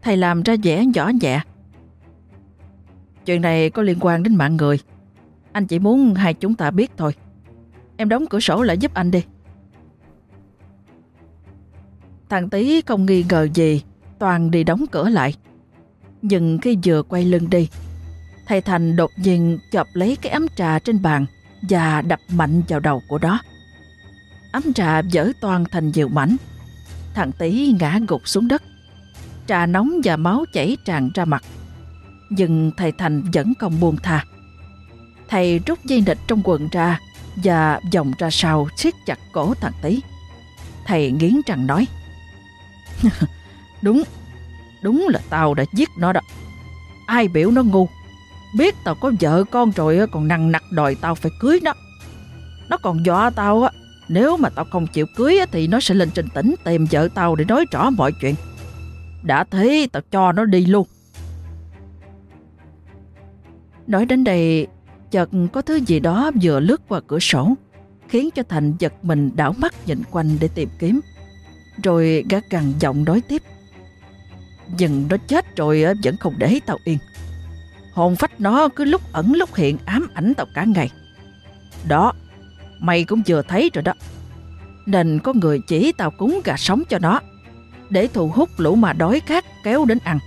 Thầy làm ra vẻ nhỏ nhẹ. Chuyện này có liên quan đến mạng người. Anh chỉ muốn hai chúng ta biết thôi. Em đóng cửa sổ lại giúp anh đi. Thằng Tý không nghi ngờ gì, toàn đi đóng cửa lại. Nhưng khi vừa quay lưng đi, thầy Thành đột nhiên chộp lấy cái ấm trà trên bàn và đập mạnh vào đầu của đó. Ấm trà vỡ toàn thành nhiều mảnh. Thằng Tý ngã gục xuống đất. Trà nóng và máu chảy tràn ra mặt. Nhưng thầy Thành vẫn không buông tha. Thầy rút dây nịch trong quần ra và vòng ra sau siết chặt cổ thằng Tý. Thầy nghiến răng nói. đúng, đúng là tao đã giết nó đó. Ai biểu nó ngu. Biết tao có vợ con rồi còn nằng nặc đòi tao phải cưới nó. Nó còn dọa tao á, nếu mà tao không chịu cưới thì nó sẽ lên trên tỉnh tìm vợ tao để nói rõ mọi chuyện. Đã thế tao cho nó đi luôn. Nói đến đây, chợt có thứ gì đó vừa lướt qua cửa sổ, khiến cho Thành giật mình đảo mắt nhìn quanh để tìm kiếm. Rồi gã gằn giọng nói tiếp. Dừng nó chết rồi vẫn không để tao yên. Hồn phách nó cứ lúc ẩn lúc hiện ám ảnh tao cả ngày. Đó, mày cũng vừa thấy rồi đó. Nên có người chỉ tao cúng gà sống cho nó. Để thu hút lũ mà đói khát kéo đến ăn.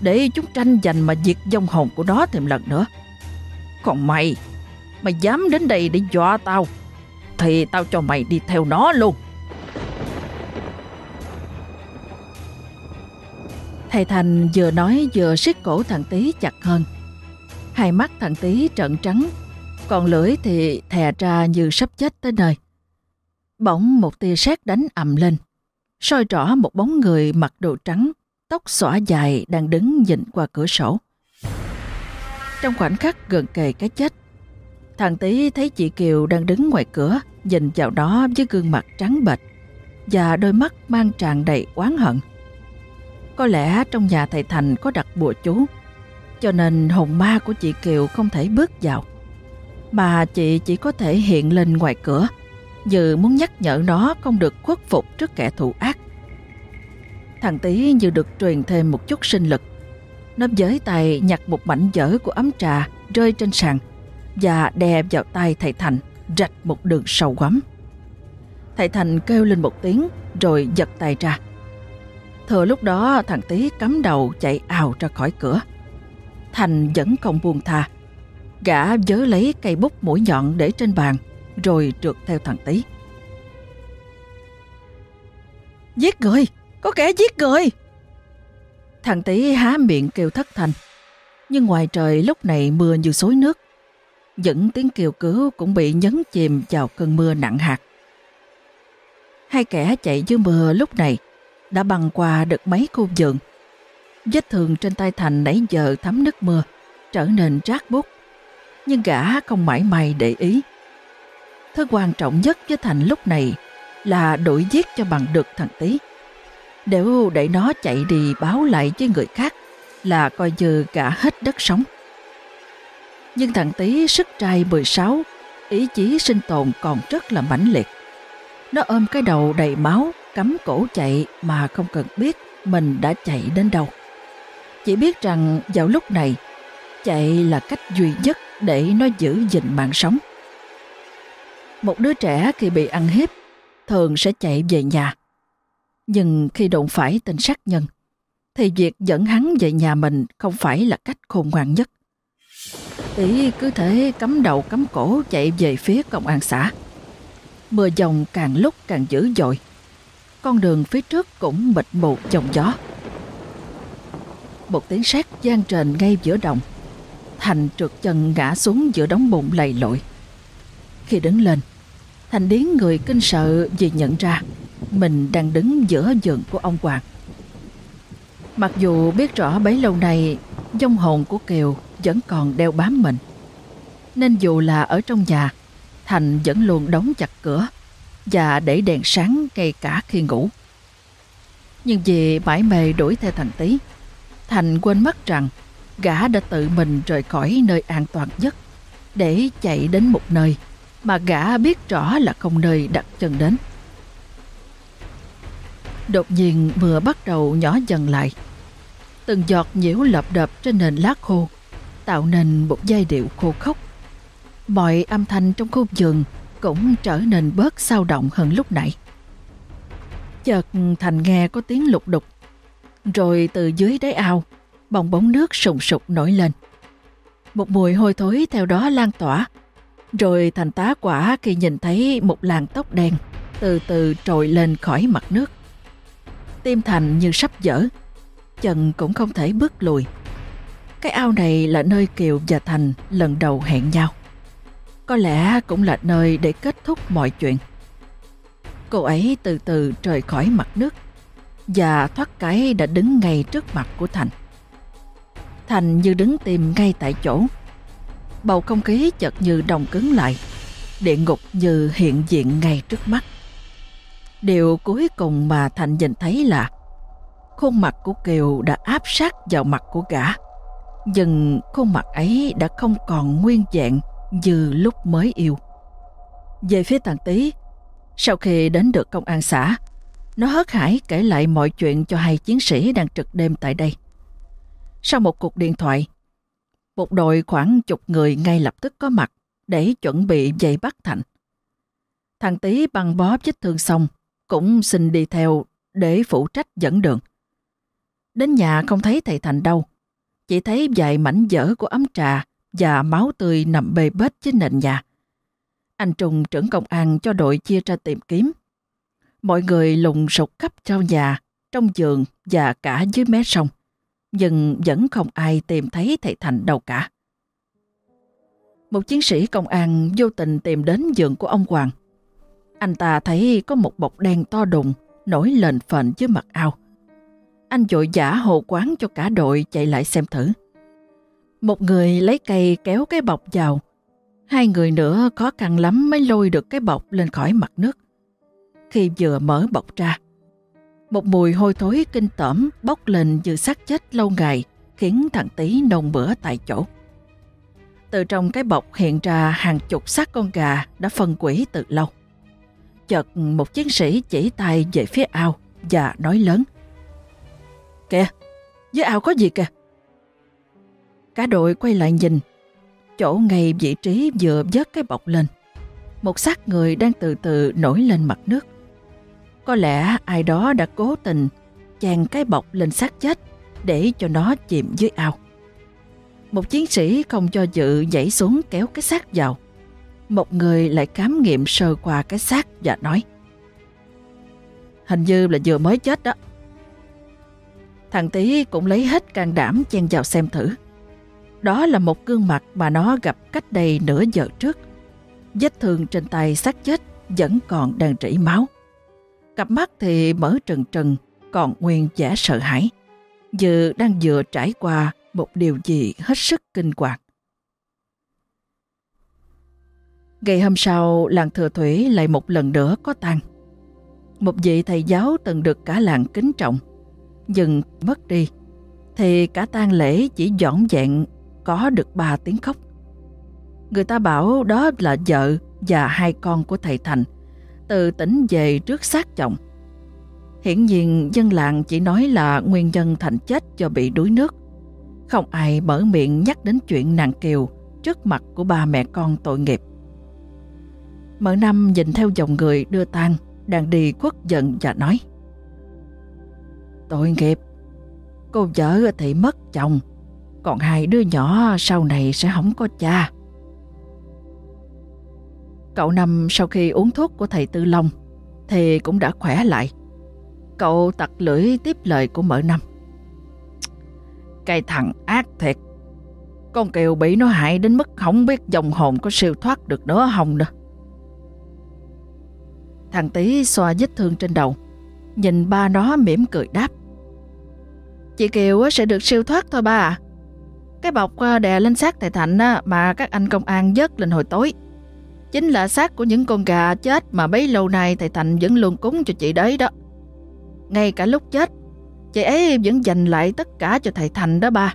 Để chúng tranh giành mà diệt dông hồn của nó thêm lần nữa. Còn mày, mày dám đến đây để dọa tao, thì tao cho mày đi theo nó luôn. Thầy Thành vừa nói vừa siết cổ thằng Tý chặt hơn. Hai mắt thằng Tý trợn trắng, còn lưỡi thì thè ra như sắp chết tới nơi. Bỗng một tia sét đánh ầm lên, soi rõ một bóng người mặc đồ trắng, tóc xõa dài đang đứng nhìn qua cửa sổ. Trong khoảnh khắc gần kề cái chết, thằng Tý thấy chị Kiều đang đứng ngoài cửa, nhìn vào đó với gương mặt trắng bệch và đôi mắt mang tràn đầy oán hận. Có lẽ trong nhà thầy Thành có đặt bùa chú, cho nên hồn ma của chị Kiều không thể bước vào. Mà chị chỉ có thể hiện lên ngoài cửa, dự muốn nhắc nhở nó không được khuất phục trước kẻ thù ác. Thằng tí như được truyền thêm một chút sinh lực. Nó giới tay nhặt một mảnh vỡ của ấm trà rơi trên sàn và đè vào tay thầy Thành rạch một đường sâu quắm. Thầy Thành kêu lên một tiếng rồi giật tay ra. Thừa lúc đó, thằng Tý cắm đầu chạy ào ra khỏi cửa. Thành vẫn không buông tha. Gã dớ lấy cây bút mũi nhọn để trên bàn, rồi trượt theo thằng Tý. Giết người! Có kẻ giết người! Thằng Tý há miệng kêu thất thành. Nhưng ngoài trời lúc này mưa như xối nước. Những tiếng kêu cứu cũng bị nhấn chìm vào cơn mưa nặng hạt. Hai kẻ chạy dưới mưa lúc này đã băng qua được mấy khu vườn. Vết thương trên tay Thành nãy giờ thấm nước mưa, trở nên rác bút. Nhưng gã không mãi may để ý. Thứ quan trọng nhất với Thành lúc này là đuổi giết cho bằng được thằng Tý. Nếu để nó chạy đi báo lại với người khác là coi như gã hết đất sống. Nhưng thằng Tý sức trai 16, ý chí sinh tồn còn rất là mãnh liệt. Nó ôm cái đầu đầy máu, cắm cổ chạy mà không cần biết mình đã chạy đến đâu. Chỉ biết rằng vào lúc này, chạy là cách duy nhất để nó giữ gìn mạng sống. Một đứa trẻ khi bị ăn hiếp thường sẽ chạy về nhà. Nhưng khi đụng phải tên sát nhân, thì việc dẫn hắn về nhà mình không phải là cách khôn ngoan nhất. Tỷ cứ thế cắm đầu cắm cổ chạy về phía công an xã. Mưa dòng càng lúc càng dữ dội. Con đường phía trước cũng mịt mù chồng gió. Một tiếng sét gian trền ngay giữa đồng. Thành trượt chân ngã xuống giữa đống bùn lầy lội. Khi đứng lên, Thành điến người kinh sợ vì nhận ra mình đang đứng giữa giường của ông Hoàng. Mặc dù biết rõ bấy lâu nay dông hồn của Kiều vẫn còn đeo bám mình. Nên dù là ở trong nhà, Thành vẫn luôn đóng chặt cửa và để đèn sáng ngay cả khi ngủ. Nhưng vì mãi mê đuổi theo thằng Tý, Thành quên mất rằng gã đã tự mình rời khỏi nơi an toàn nhất để chạy đến một nơi mà gã biết rõ là không nơi đặt chân đến. Đột nhiên mưa bắt đầu nhỏ dần lại. Từng giọt nhiễu lập đập trên nền lá khô, tạo nên một giai điệu khô khốc. Mọi âm thanh trong khu vườn cũng trở nên bớt sao động hơn lúc nãy. Chợt Thành nghe có tiếng lục đục, rồi từ dưới đáy ao, bong bóng nước sùng sục nổi lên. Một mùi hôi thối theo đó lan tỏa, rồi Thành tá quả khi nhìn thấy một làn tóc đen từ từ trồi lên khỏi mặt nước. Tim Thành như sắp dở, chân cũng không thể bước lùi. Cái ao này là nơi Kiều và Thành lần đầu hẹn nhau. Có lẽ cũng là nơi để kết thúc mọi chuyện. Cô ấy từ từ rời khỏi mặt nước và thoát cái đã đứng ngay trước mặt của Thành. Thành như đứng tìm ngay tại chỗ. Bầu không khí chợt như đồng cứng lại. Địa ngục như hiện diện ngay trước mắt. Điều cuối cùng mà Thành nhìn thấy là khuôn mặt của Kiều đã áp sát vào mặt của gã. Nhưng khuôn mặt ấy đã không còn nguyên vẹn như lúc mới yêu. Về phía thằng Tý, sau khi đến được công an xã, nó hớt hải kể lại mọi chuyện cho hai chiến sĩ đang trực đêm tại đây. Sau một cuộc điện thoại, một đội khoảng chục người ngay lập tức có mặt để chuẩn bị dây bắt Thành. Thằng Tý băng bó vết thương xong, cũng xin đi theo để phụ trách dẫn đường. Đến nhà không thấy thầy Thành đâu, chỉ thấy vài mảnh dở của ấm trà và máu tươi nằm bê bết trên nền nhà. Anh Trung trưởng công an cho đội chia ra tìm kiếm. Mọi người lùng sục khắp trong nhà, trong giường và cả dưới mé sông. nhưng vẫn không ai tìm thấy thầy Thành đâu cả. Một chiến sĩ công an vô tình tìm đến giường của ông Hoàng. Anh ta thấy có một bọc đen to đùng nổi lên phền dưới mặt ao. Anh dội giả hồ quán cho cả đội chạy lại xem thử. Một người lấy cây kéo cái bọc vào. Hai người nữa khó khăn lắm mới lôi được cái bọc lên khỏi mặt nước. Khi vừa mở bọc ra, một mùi hôi thối kinh tởm bốc lên như xác chết lâu ngày khiến thằng tí nôn bữa tại chỗ. Từ trong cái bọc hiện ra hàng chục xác con gà đã phân quỷ từ lâu. Chợt một chiến sĩ chỉ tay về phía ao và nói lớn. Kìa, dưới ao có gì kìa? Cả đội quay lại nhìn, chỗ ngay vị trí vừa vớt cái bọc lên. Một xác người đang từ từ nổi lên mặt nước. Có lẽ ai đó đã cố tình chàng cái bọc lên xác chết để cho nó chìm dưới ao. Một chiến sĩ không cho dự nhảy xuống kéo cái xác vào. Một người lại khám nghiệm sơ qua cái xác và nói Hình như là vừa mới chết đó. Thằng tí cũng lấy hết can đảm chen vào xem thử. Đó là một gương mặt mà nó gặp cách đây nửa giờ trước. Vết thương trên tay xác chết vẫn còn đang rỉ máu. Cặp mắt thì mở trừng trừng, còn nguyên vẻ sợ hãi. Dự đang vừa trải qua một điều gì hết sức kinh hoàng. Ngày hôm sau, làng thừa thủy lại một lần nữa có tang. Một vị thầy giáo từng được cả làng kính trọng, dừng mất đi, thì cả tang lễ chỉ dọn dẹn có được ba tiếng khóc. Người ta bảo đó là vợ và hai con của thầy Thành, từ tỉnh về trước xác chồng. Hiển nhiên dân làng chỉ nói là nguyên nhân Thành chết do bị đuối nước. Không ai mở miệng nhắc đến chuyện nàng Kiều trước mặt của ba mẹ con tội nghiệp. Mở năm nhìn theo dòng người đưa tang đang đi khuất giận và nói Tội nghiệp, cô vợ thì mất chồng, còn hai đứa nhỏ sau này sẽ không có cha. Cậu Năm sau khi uống thuốc của thầy Tư Long thì cũng đã khỏe lại. Cậu tặc lưỡi tiếp lời của mợ Năm. Cái thằng ác thiệt. Con Kiều bị nó hại đến mức không biết dòng hồn có siêu thoát được nữa không nữa. Thằng Tý xoa vết thương trên đầu, nhìn ba nó mỉm cười đáp. Chị Kiều sẽ được siêu thoát thôi ba à. Cái bọc à, đè lên xác thầy Thạnh mà các anh công an dớt lên hồi tối. Chính là xác của những con gà chết mà bấy lâu nay thầy Thạnh vẫn luôn cúng cho chị đấy đó. Ngay cả lúc chết, chị ấy vẫn dành lại tất cả cho thầy Thành đó ba.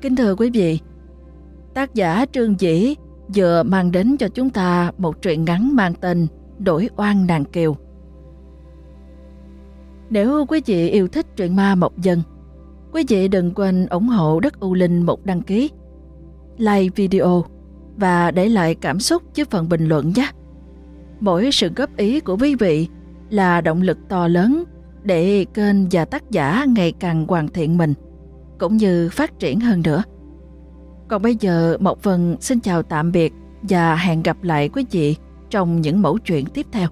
Kính thưa quý vị, tác giả Trương Dĩ vừa mang đến cho chúng ta một truyện ngắn mang tên Đổi oan nàng kiều. Nếu quý vị yêu thích truyện ma Mộc Dân, quý vị đừng quên ủng hộ Đất U Linh một đăng ký, like video và để lại cảm xúc dưới phần bình luận nhé. Mỗi sự góp ý của quý vị là động lực to lớn để kênh và tác giả ngày càng hoàn thiện mình cũng như phát triển hơn nữa. Còn bây giờ Mộc Vân xin chào tạm biệt và hẹn gặp lại quý vị trong những mẫu chuyện tiếp theo.